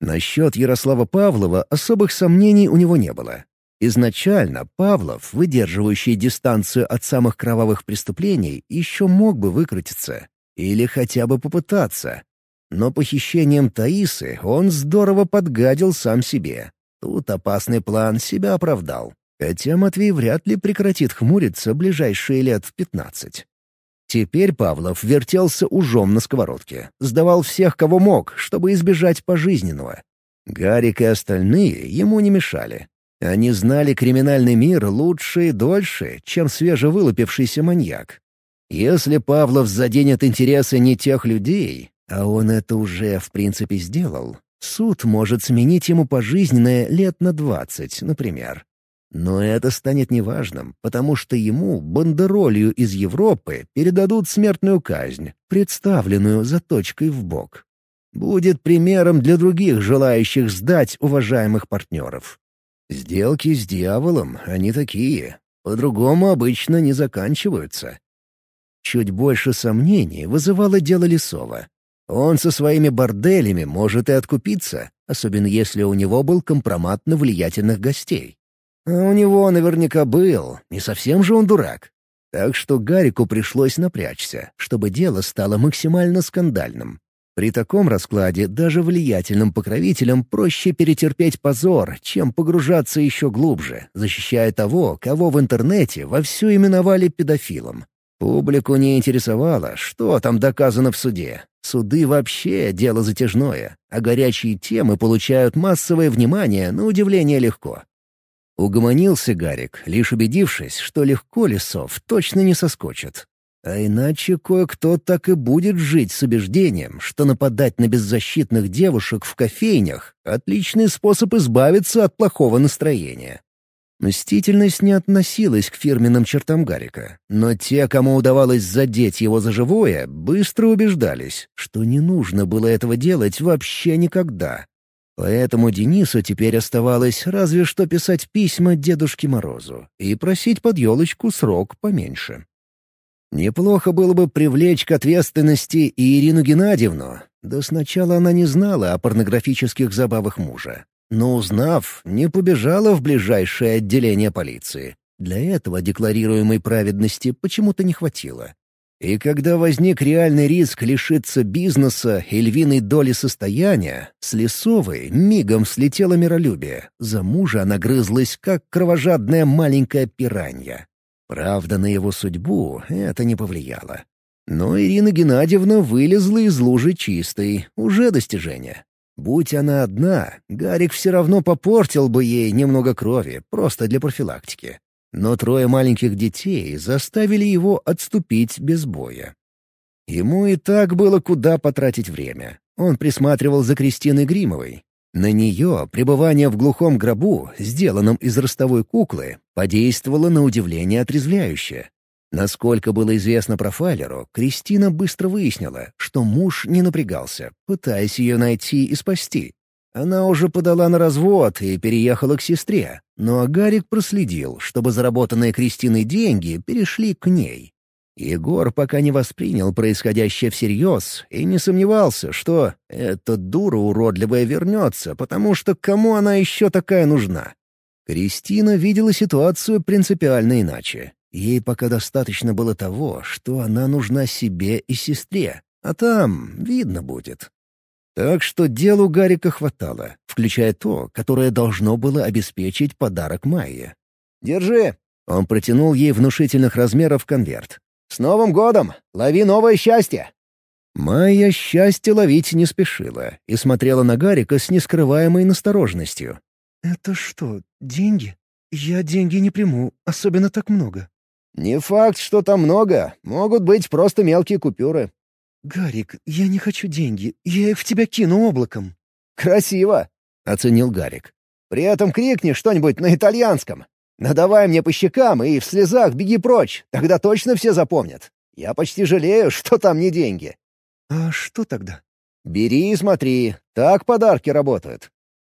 S1: Насчет Ярослава Павлова особых сомнений у него не было. Изначально Павлов, выдерживающий дистанцию от самых кровавых преступлений, еще мог бы выкрутиться. Или хотя бы попытаться. Но похищением Таисы он здорово подгадил сам себе. Тут опасный план себя оправдал. Хотя Матвей вряд ли прекратит хмуриться ближайшие лет пятнадцать. Теперь Павлов вертелся ужом на сковородке, сдавал всех, кого мог, чтобы избежать пожизненного. Гарик и остальные ему не мешали. Они знали криминальный мир лучше и дольше, чем свежевылупившийся маньяк. Если Павлов заденет интересы не тех людей, а он это уже в принципе сделал, суд может сменить ему пожизненное лет на двадцать, например. Но это станет неважным, потому что ему, бандеролью из Европы, передадут смертную казнь, представленную заточкой в бок. Будет примером для других желающих сдать уважаемых партнеров. Сделки с дьяволом, они такие. По-другому обычно не заканчиваются. Чуть больше сомнений вызывало дело Лесова. Он со своими борделями может и откупиться, особенно если у него был компромат на влиятельных гостей. У него наверняка был, не совсем же он дурак. Так что Гарику пришлось напрячься, чтобы дело стало максимально скандальным. При таком раскладе даже влиятельным покровителям проще перетерпеть позор, чем погружаться еще глубже, защищая того, кого в интернете вовсю именовали педофилом. Публику не интересовало, что там доказано в суде. Суды вообще дело затяжное, а горячие темы получают массовое внимание на удивление легко. Угомонился Гарик, лишь убедившись, что легко Лесов точно не соскочит. А иначе кое-кто так и будет жить с убеждением, что нападать на беззащитных девушек в кофейнях — отличный способ избавиться от плохого настроения. Мстительность не относилась к фирменным чертам Гарика, но те, кому удавалось задеть его за живое, быстро убеждались, что не нужно было этого делать вообще никогда. Поэтому Денису теперь оставалось разве что писать письма Дедушке Морозу и просить под елочку срок поменьше. Неплохо было бы привлечь к ответственности и Ирину Геннадьевну. Да сначала она не знала о порнографических забавах мужа. Но узнав, не побежала в ближайшее отделение полиции. Для этого декларируемой праведности почему-то не хватило. И когда возник реальный риск лишиться бизнеса и львиной доли состояния, с Лесовой мигом слетело миролюбие. За мужа она грызлась, как кровожадная маленькая пиранья. Правда, на его судьбу это не повлияло. Но Ирина Геннадьевна вылезла из лужи чистой, уже достижение. Будь она одна, Гарик все равно попортил бы ей немного крови, просто для профилактики. Но трое маленьких детей заставили его отступить без боя. Ему и так было куда потратить время. Он присматривал за Кристиной Гримовой, на нее пребывание в глухом гробу, сделанном из ростовой куклы, подействовало на удивление отрезвляюще. Насколько было известно профайлеру, Кристина быстро выяснила, что муж не напрягался, пытаясь ее найти и спасти. Она уже подала на развод и переехала к сестре, но Агарик проследил, чтобы заработанные Кристиной деньги перешли к ней. Егор пока не воспринял происходящее всерьез и не сомневался, что эта дура уродливая вернется, потому что кому она еще такая нужна? Кристина видела ситуацию принципиально иначе. Ей пока достаточно было того, что она нужна себе и сестре, а там видно будет. Так что делу Гарика хватало, включая то, которое должно было обеспечить подарок Майе. «Держи!» Он протянул ей внушительных размеров конверт. С Новым годом! Лови новое счастье!» Майя счастье ловить не спешила и смотрела на Гарика с нескрываемой настороженностью.
S3: «Это что, деньги? Я деньги не приму, особенно так много».
S1: «Не факт, что там много. Могут быть просто мелкие купюры».
S3: «Гарик, я не хочу деньги. Я их в тебя кину облаком».
S1: «Красиво», — оценил Гарик. «При этом крикни что-нибудь на итальянском. Надавай мне по щекам и в слезах беги прочь, тогда точно все запомнят. Я почти жалею, что там не деньги».
S3: «А что тогда?»
S1: «Бери и смотри, так подарки работают».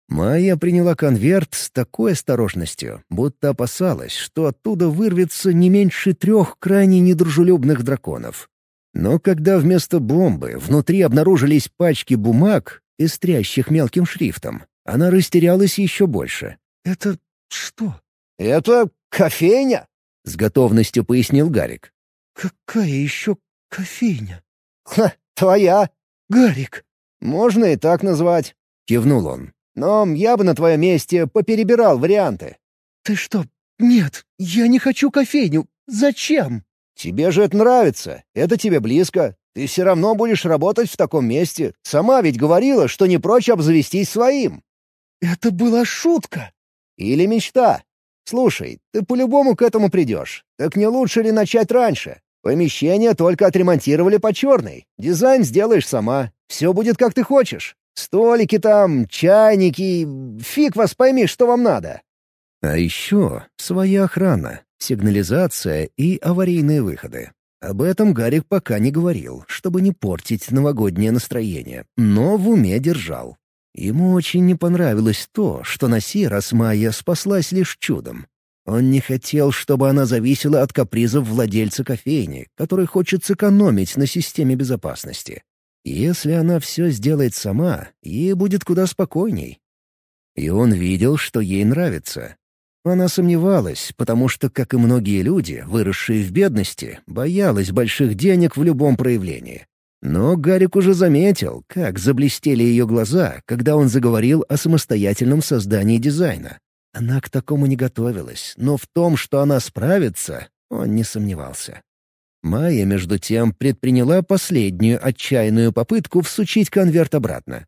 S1: Майя приняла конверт с такой осторожностью, будто опасалась, что оттуда вырвется не меньше трех крайне недружелюбных драконов. Но когда вместо бомбы внутри обнаружились пачки бумаг, пестрящих мелким шрифтом, она растерялась еще больше.
S3: «Это что?»
S1: «Это кофейня?» — с готовностью пояснил Гарик.
S3: «Какая еще кофейня?»
S1: «Ха, твоя!»
S3: «Гарик!»
S1: «Можно и так назвать», — кивнул он. «Но я бы на твоем месте поперебирал варианты».
S3: «Ты что? Нет, я не хочу кофейню. Зачем?»
S1: «Тебе же это нравится. Это тебе близко. Ты все равно будешь работать в таком месте. Сама ведь говорила, что не прочь обзавестись своим».
S3: «Это была шутка». Или мечта? Слушай, ты по-любому к этому придешь. Так не лучше ли начать раньше? Помещение только отремонтировали по черной. Дизайн сделаешь сама. Все будет как ты хочешь. Столики там, чайники. Фиг вас пойми, что вам надо.
S1: А еще своя охрана, сигнализация и аварийные выходы. Об этом Гарик пока не говорил, чтобы не портить новогоднее настроение, но в уме держал. Ему очень не понравилось то, что на сей раз Майя спаслась лишь чудом. Он не хотел, чтобы она зависела от капризов владельца кофейни, который хочет сэкономить на системе безопасности. Если она все сделает сама, ей будет куда спокойней. И он видел, что ей нравится. Она сомневалась, потому что, как и многие люди, выросшие в бедности, боялась больших денег в любом проявлении. Но Гарик уже заметил, как заблестели ее глаза, когда он заговорил о самостоятельном создании дизайна. Она к такому не готовилась, но в том, что она справится, он не сомневался. Майя, между тем, предприняла последнюю отчаянную попытку всучить конверт обратно.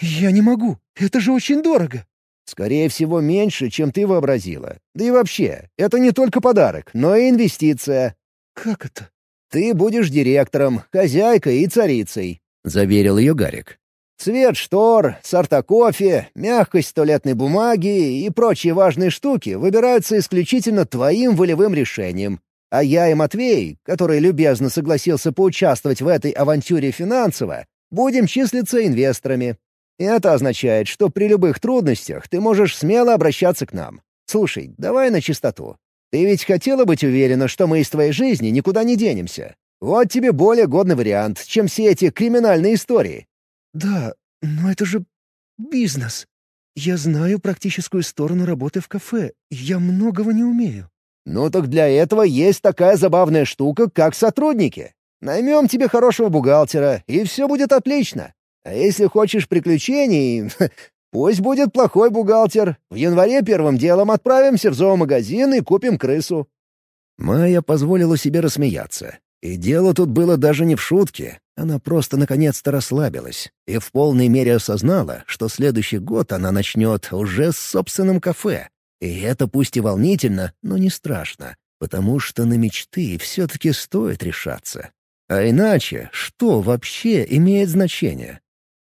S3: «Я не могу. Это же очень дорого». «Скорее всего, меньше, чем ты вообразила. Да и вообще, это не только подарок, но и инвестиция».
S2: «Как это?»
S3: «Ты будешь директором, хозяйкой и царицей», — заверил ее Гарик. Цвет штор, сорта кофе, мягкость туалетной бумаги и прочие важные штуки выбираются исключительно твоим волевым решением. А я и Матвей, который любезно согласился поучаствовать в этой авантюре финансово, будем числиться инвесторами. Это означает, что при любых трудностях ты можешь смело обращаться к нам. Слушай, давай на чистоту. Ты ведь хотела быть уверена, что мы из твоей жизни никуда не денемся. Вот тебе более годный вариант, чем все эти криминальные истории.
S2: «Да, но это же бизнес. Я знаю практическую сторону работы в кафе, я многого не умею».
S3: «Ну так для этого есть такая забавная штука, как сотрудники. Наймем тебе хорошего бухгалтера, и все будет отлично. А если хочешь приключений, пусть будет плохой бухгалтер. В январе первым делом отправимся в зоомагазин и купим крысу».
S1: Майя позволила себе рассмеяться. И дело тут было даже не в шутке. Она просто наконец-то расслабилась и в полной мере осознала, что следующий год она начнет уже с собственным кафе. И это пусть и волнительно, но не страшно, потому что на мечты все-таки стоит решаться. А иначе что вообще имеет значение?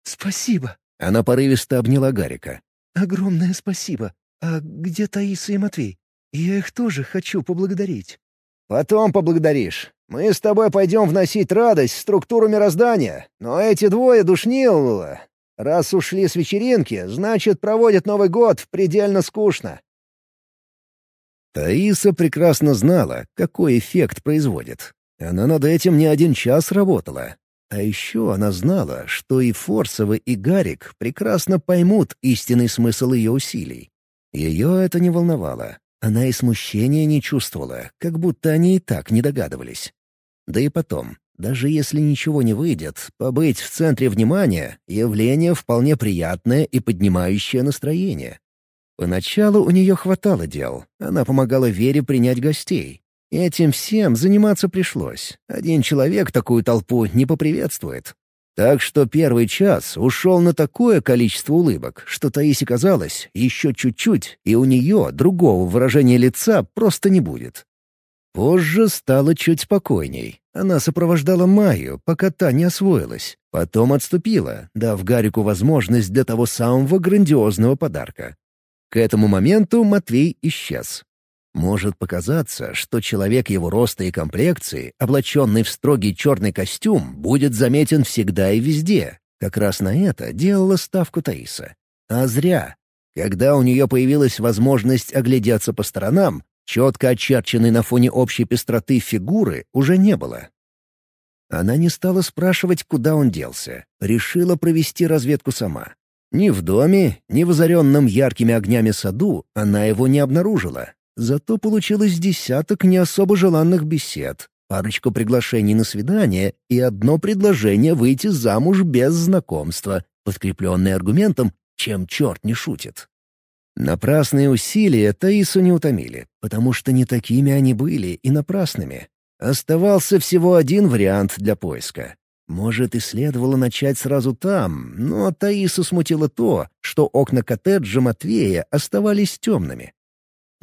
S2: «Спасибо!»
S1: — она порывисто обняла Гарика.
S2: «Огромное спасибо! А где Таиса и Матвей? Я их тоже хочу поблагодарить».
S3: «Потом поблагодаришь. Мы с тобой пойдем вносить радость в структуру мироздания, но эти двое душнил... Раз ушли с вечеринки, значит, проводят Новый год предельно скучно».
S1: Таиса прекрасно знала, какой эффект производит. Она над этим не один час работала. А еще она знала, что и Форсовы, и Гарик прекрасно поймут истинный смысл ее усилий. Ее это не волновало. Она и смущения не чувствовала, как будто они и так не догадывались. Да и потом, даже если ничего не выйдет, побыть в центре внимания — явление вполне приятное и поднимающее настроение. Поначалу у нее хватало дел. Она помогала Вере принять гостей. Этим всем заниматься пришлось. Один человек такую толпу не поприветствует. Так что первый час ушел на такое количество улыбок, что Таисе казалось, еще чуть-чуть, и у нее другого выражения лица просто не будет. Позже стало чуть спокойней. Она сопровождала Майю, пока та не освоилась. Потом отступила, дав Гарику возможность для того самого грандиозного подарка. К этому моменту Матвей исчез. Может показаться, что человек его роста и комплекции, облаченный в строгий черный костюм, будет заметен всегда и везде. Как раз на это делала ставку Таиса. А зря. Когда у нее появилась возможность оглядеться по сторонам, четко очерченной на фоне общей пестроты фигуры уже не было. Она не стала спрашивать, куда он делся. Решила провести разведку сама. Ни в доме, ни в озаренном яркими огнями саду она его не обнаружила, Зато получилось десяток не особо желанных бесед, парочку приглашений на свидание и одно предложение выйти замуж без знакомства, подкрепленное аргументом «чем черт не шутит». Напрасные усилия Таису не утомили, потому что не такими они были и напрасными. Оставался всего один вариант для поиска. Может, и следовало начать сразу там, но Таису смутило то, что окна коттеджа Матвея оставались темными.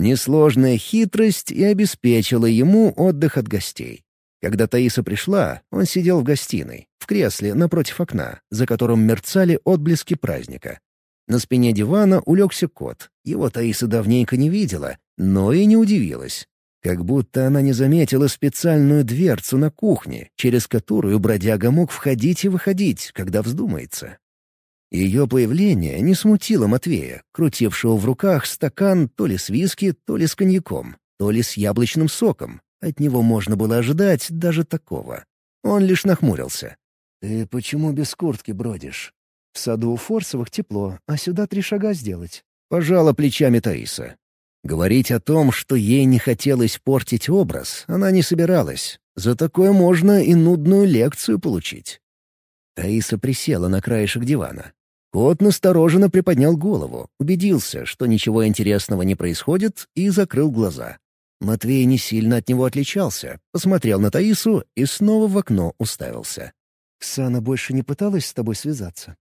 S1: Несложная хитрость и обеспечила ему отдых от гостей. Когда Таиса пришла, он сидел в гостиной, в кресле напротив окна, за которым мерцали отблески праздника. На спине дивана улегся кот. Его Таиса давненько не видела, но и не удивилась. Как будто она не заметила специальную дверцу на кухне, через которую бродяга мог входить и выходить, когда вздумается. Ее появление не смутило Матвея, крутившего в руках стакан то ли с виски, то ли с коньяком, то ли с яблочным соком. От него можно было ожидать даже такого. Он лишь нахмурился.
S3: «Ты почему без куртки бродишь? В саду у Форсовых тепло, а сюда три шага сделать».
S1: Пожала плечами Таиса. Говорить о том, что ей не хотелось портить образ, она не собиралась. За такое можно и нудную лекцию получить. Таиса присела на краешек дивана. Кот настороженно приподнял голову, убедился, что ничего интересного не происходит, и закрыл глаза. Матвей не сильно от него отличался, посмотрел на Таису и снова в окно уставился.
S3: «Ксана больше не пыталась с тобой связаться?»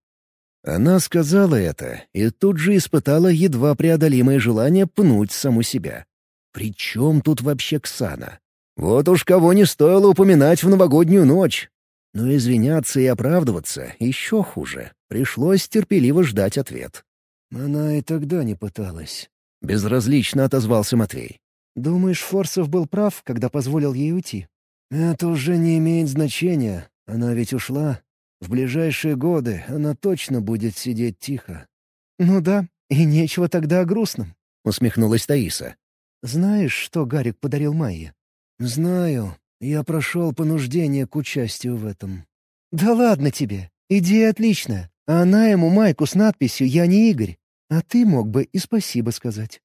S1: Она сказала это и тут же испытала едва преодолимое желание пнуть саму себя. «При чем тут вообще Ксана? Вот уж кого не стоило упоминать в новогоднюю ночь!» Но извиняться и оправдываться еще хуже. Пришлось терпеливо ждать ответ.
S3: «Она и тогда не пыталась», —
S1: безразлично отозвался Матвей.
S3: «Думаешь, Форсов был прав, когда позволил ей уйти?» «Это уже не имеет значения. Она ведь ушла. В ближайшие годы она точно будет сидеть тихо». «Ну да, и нечего тогда о грустном», —
S1: усмехнулась Таиса.
S3: «Знаешь, что Гарик подарил Майе?» «Знаю. Я прошел понуждение к участию в этом». «Да ладно тебе. Идея отличная. Она ему майку с надписью «Я не Игорь». А ты мог бы и спасибо сказать».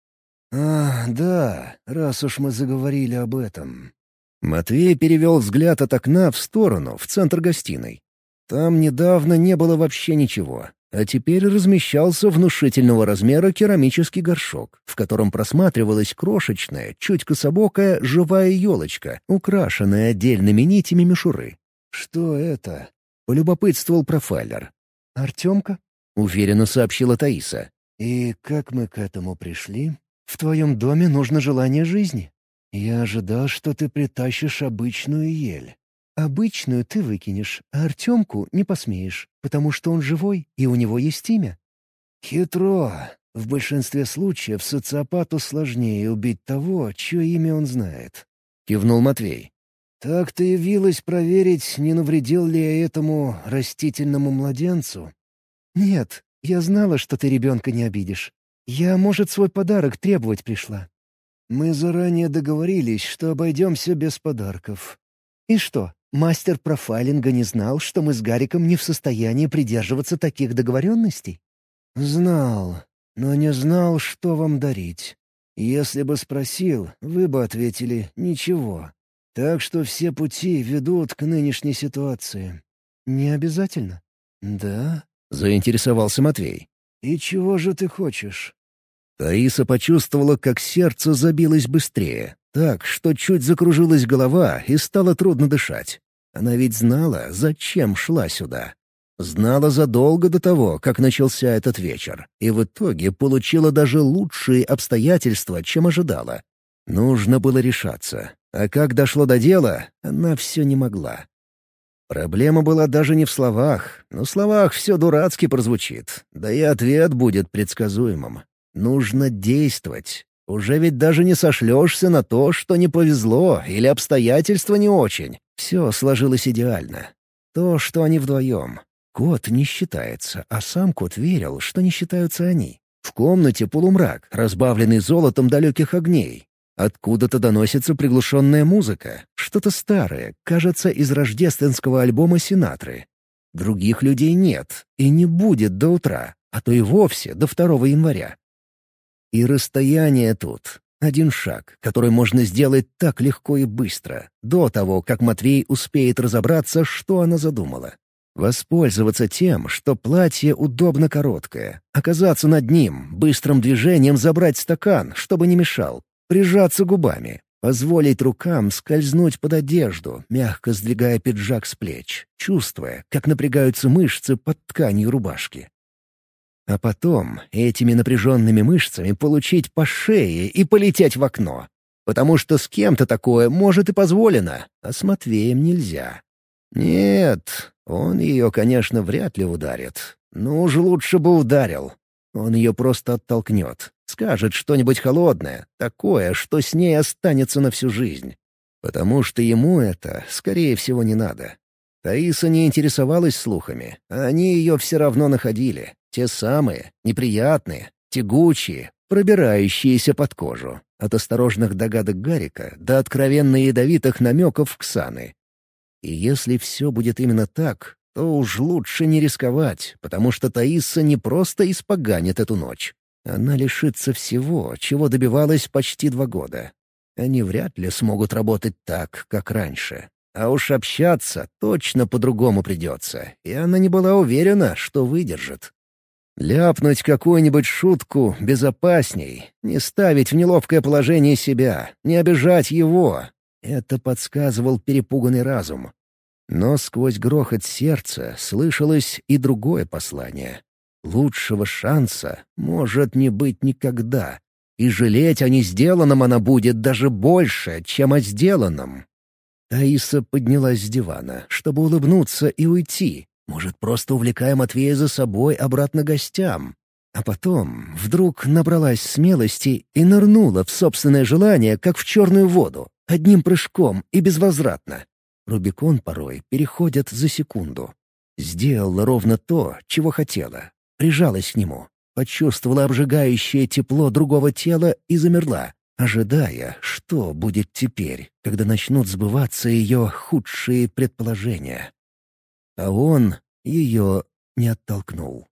S3: «А, да, раз уж мы заговорили об этом».
S1: Матвей перевел взгляд от окна в сторону, в центр гостиной. Там недавно не было вообще ничего, а теперь размещался внушительного размера керамический горшок, в котором просматривалась крошечная, чуть кособокая, живая елочка, украшенная отдельными нитями мишуры.
S3: «Что это?»
S1: — полюбопытствовал профайлер.
S3: «Артемка?»
S1: — уверенно сообщила Таиса.
S3: «И как мы к этому пришли? В твоем доме нужно желание жизни. Я ожидал, что ты притащишь обычную ель. Обычную ты выкинешь, а Артемку не посмеешь, потому что он живой, и у него есть имя». «Хитро. В большинстве случаев социопату сложнее убить того, чье имя он знает», — кивнул Матвей. «Так ты явилась проверить, не навредил ли я этому растительному младенцу?» «Нет, я знала, что ты ребенка не обидишь. Я, может, свой подарок требовать пришла». «Мы заранее договорились, что обойдемся без подарков». «И что, Мастер профайлинга не знал, что мы с Гариком не в состоянии придерживаться таких договоренностей? Знал, но не знал, что вам дарить. Если бы спросил, вы бы ответили «ничего». Так что все пути ведут к нынешней ситуации. Не обязательно. Да?
S1: Заинтересовался Матвей.
S3: И чего же ты хочешь?
S1: Таиса почувствовала, как сердце забилось быстрее, так, что чуть закружилась голова и стало трудно дышать. Она ведь знала, зачем шла сюда. Знала задолго до того, как начался этот вечер, и в итоге получила даже лучшие обстоятельства, чем ожидала. Нужно было решаться, а как дошло до дела, она все не могла. Проблема была даже не в словах, но в словах все дурацки прозвучит, да и ответ будет предсказуемым. Нужно действовать. Уже ведь даже не сошлешься на то, что не повезло или обстоятельства не очень. Все сложилось идеально. То, что они вдвоем. Кот не считается, а сам кот верил, что не считаются они. В комнате полумрак, разбавленный золотом далеких огней. Откуда-то доносится приглушенная музыка, что-то старое, кажется, из рождественского альбома «Синатры». Других людей нет и не будет до утра, а то и вовсе до 2 января. И расстояние тут один шаг, который можно сделать так легко и быстро, до того, как Матвей успеет разобраться, что она задумала. Воспользоваться тем, что платье удобно короткое, оказаться над ним, быстрым движением забрать стакан, чтобы не мешал, прижаться губами, Позволить рукам скользнуть под одежду, мягко сдвигая пиджак с плеч, чувствуя, как напрягаются мышцы под тканью рубашки. А потом этими напряженными мышцами получить по шее и полететь в окно. Потому что с кем-то такое может и позволено, а с Матвеем нельзя. Нет, он ее, конечно, вряд ли ударит. Но уж лучше бы ударил. Он ее просто оттолкнет, скажет что-нибудь холодное, такое, что с ней останется на всю жизнь. Потому что ему это, скорее всего, не надо. Таиса не интересовалась слухами, а они ее все равно находили. Те самые, неприятные, тягучие, пробирающиеся под кожу. От осторожных догадок Гарика до откровенно ядовитых намеков Ксаны. И если все будет именно так, то уж лучше не рисковать, потому что Таиса не просто испоганит эту ночь. Она лишится всего, чего добивалась почти два года. Они вряд ли смогут работать так, как раньше. А уж общаться точно по-другому придется, и она не была уверена, что выдержит. Ляпнуть какую-нибудь шутку безопасней, не ставить в неловкое положение себя, не обижать его. Это подсказывал перепуганный разум. Но сквозь грохот сердца слышалось и другое послание. Лучшего шанса может не быть никогда. И жалеть о несделанном она будет даже больше, чем о сделанном. Таиса поднялась с дивана, чтобы улыбнуться и уйти. Может, просто увлекая Матвея за собой обратно гостям. А потом вдруг набралась смелости и нырнула в собственное желание, как в черную воду, одним прыжком и безвозвратно. Рубикон порой переходит за секунду. Сделала ровно то, чего хотела. Прижалась к нему, почувствовала обжигающее тепло другого тела и замерла, ожидая, что будет теперь, когда начнут сбываться ее худшие предположения. А он ее не оттолкнул.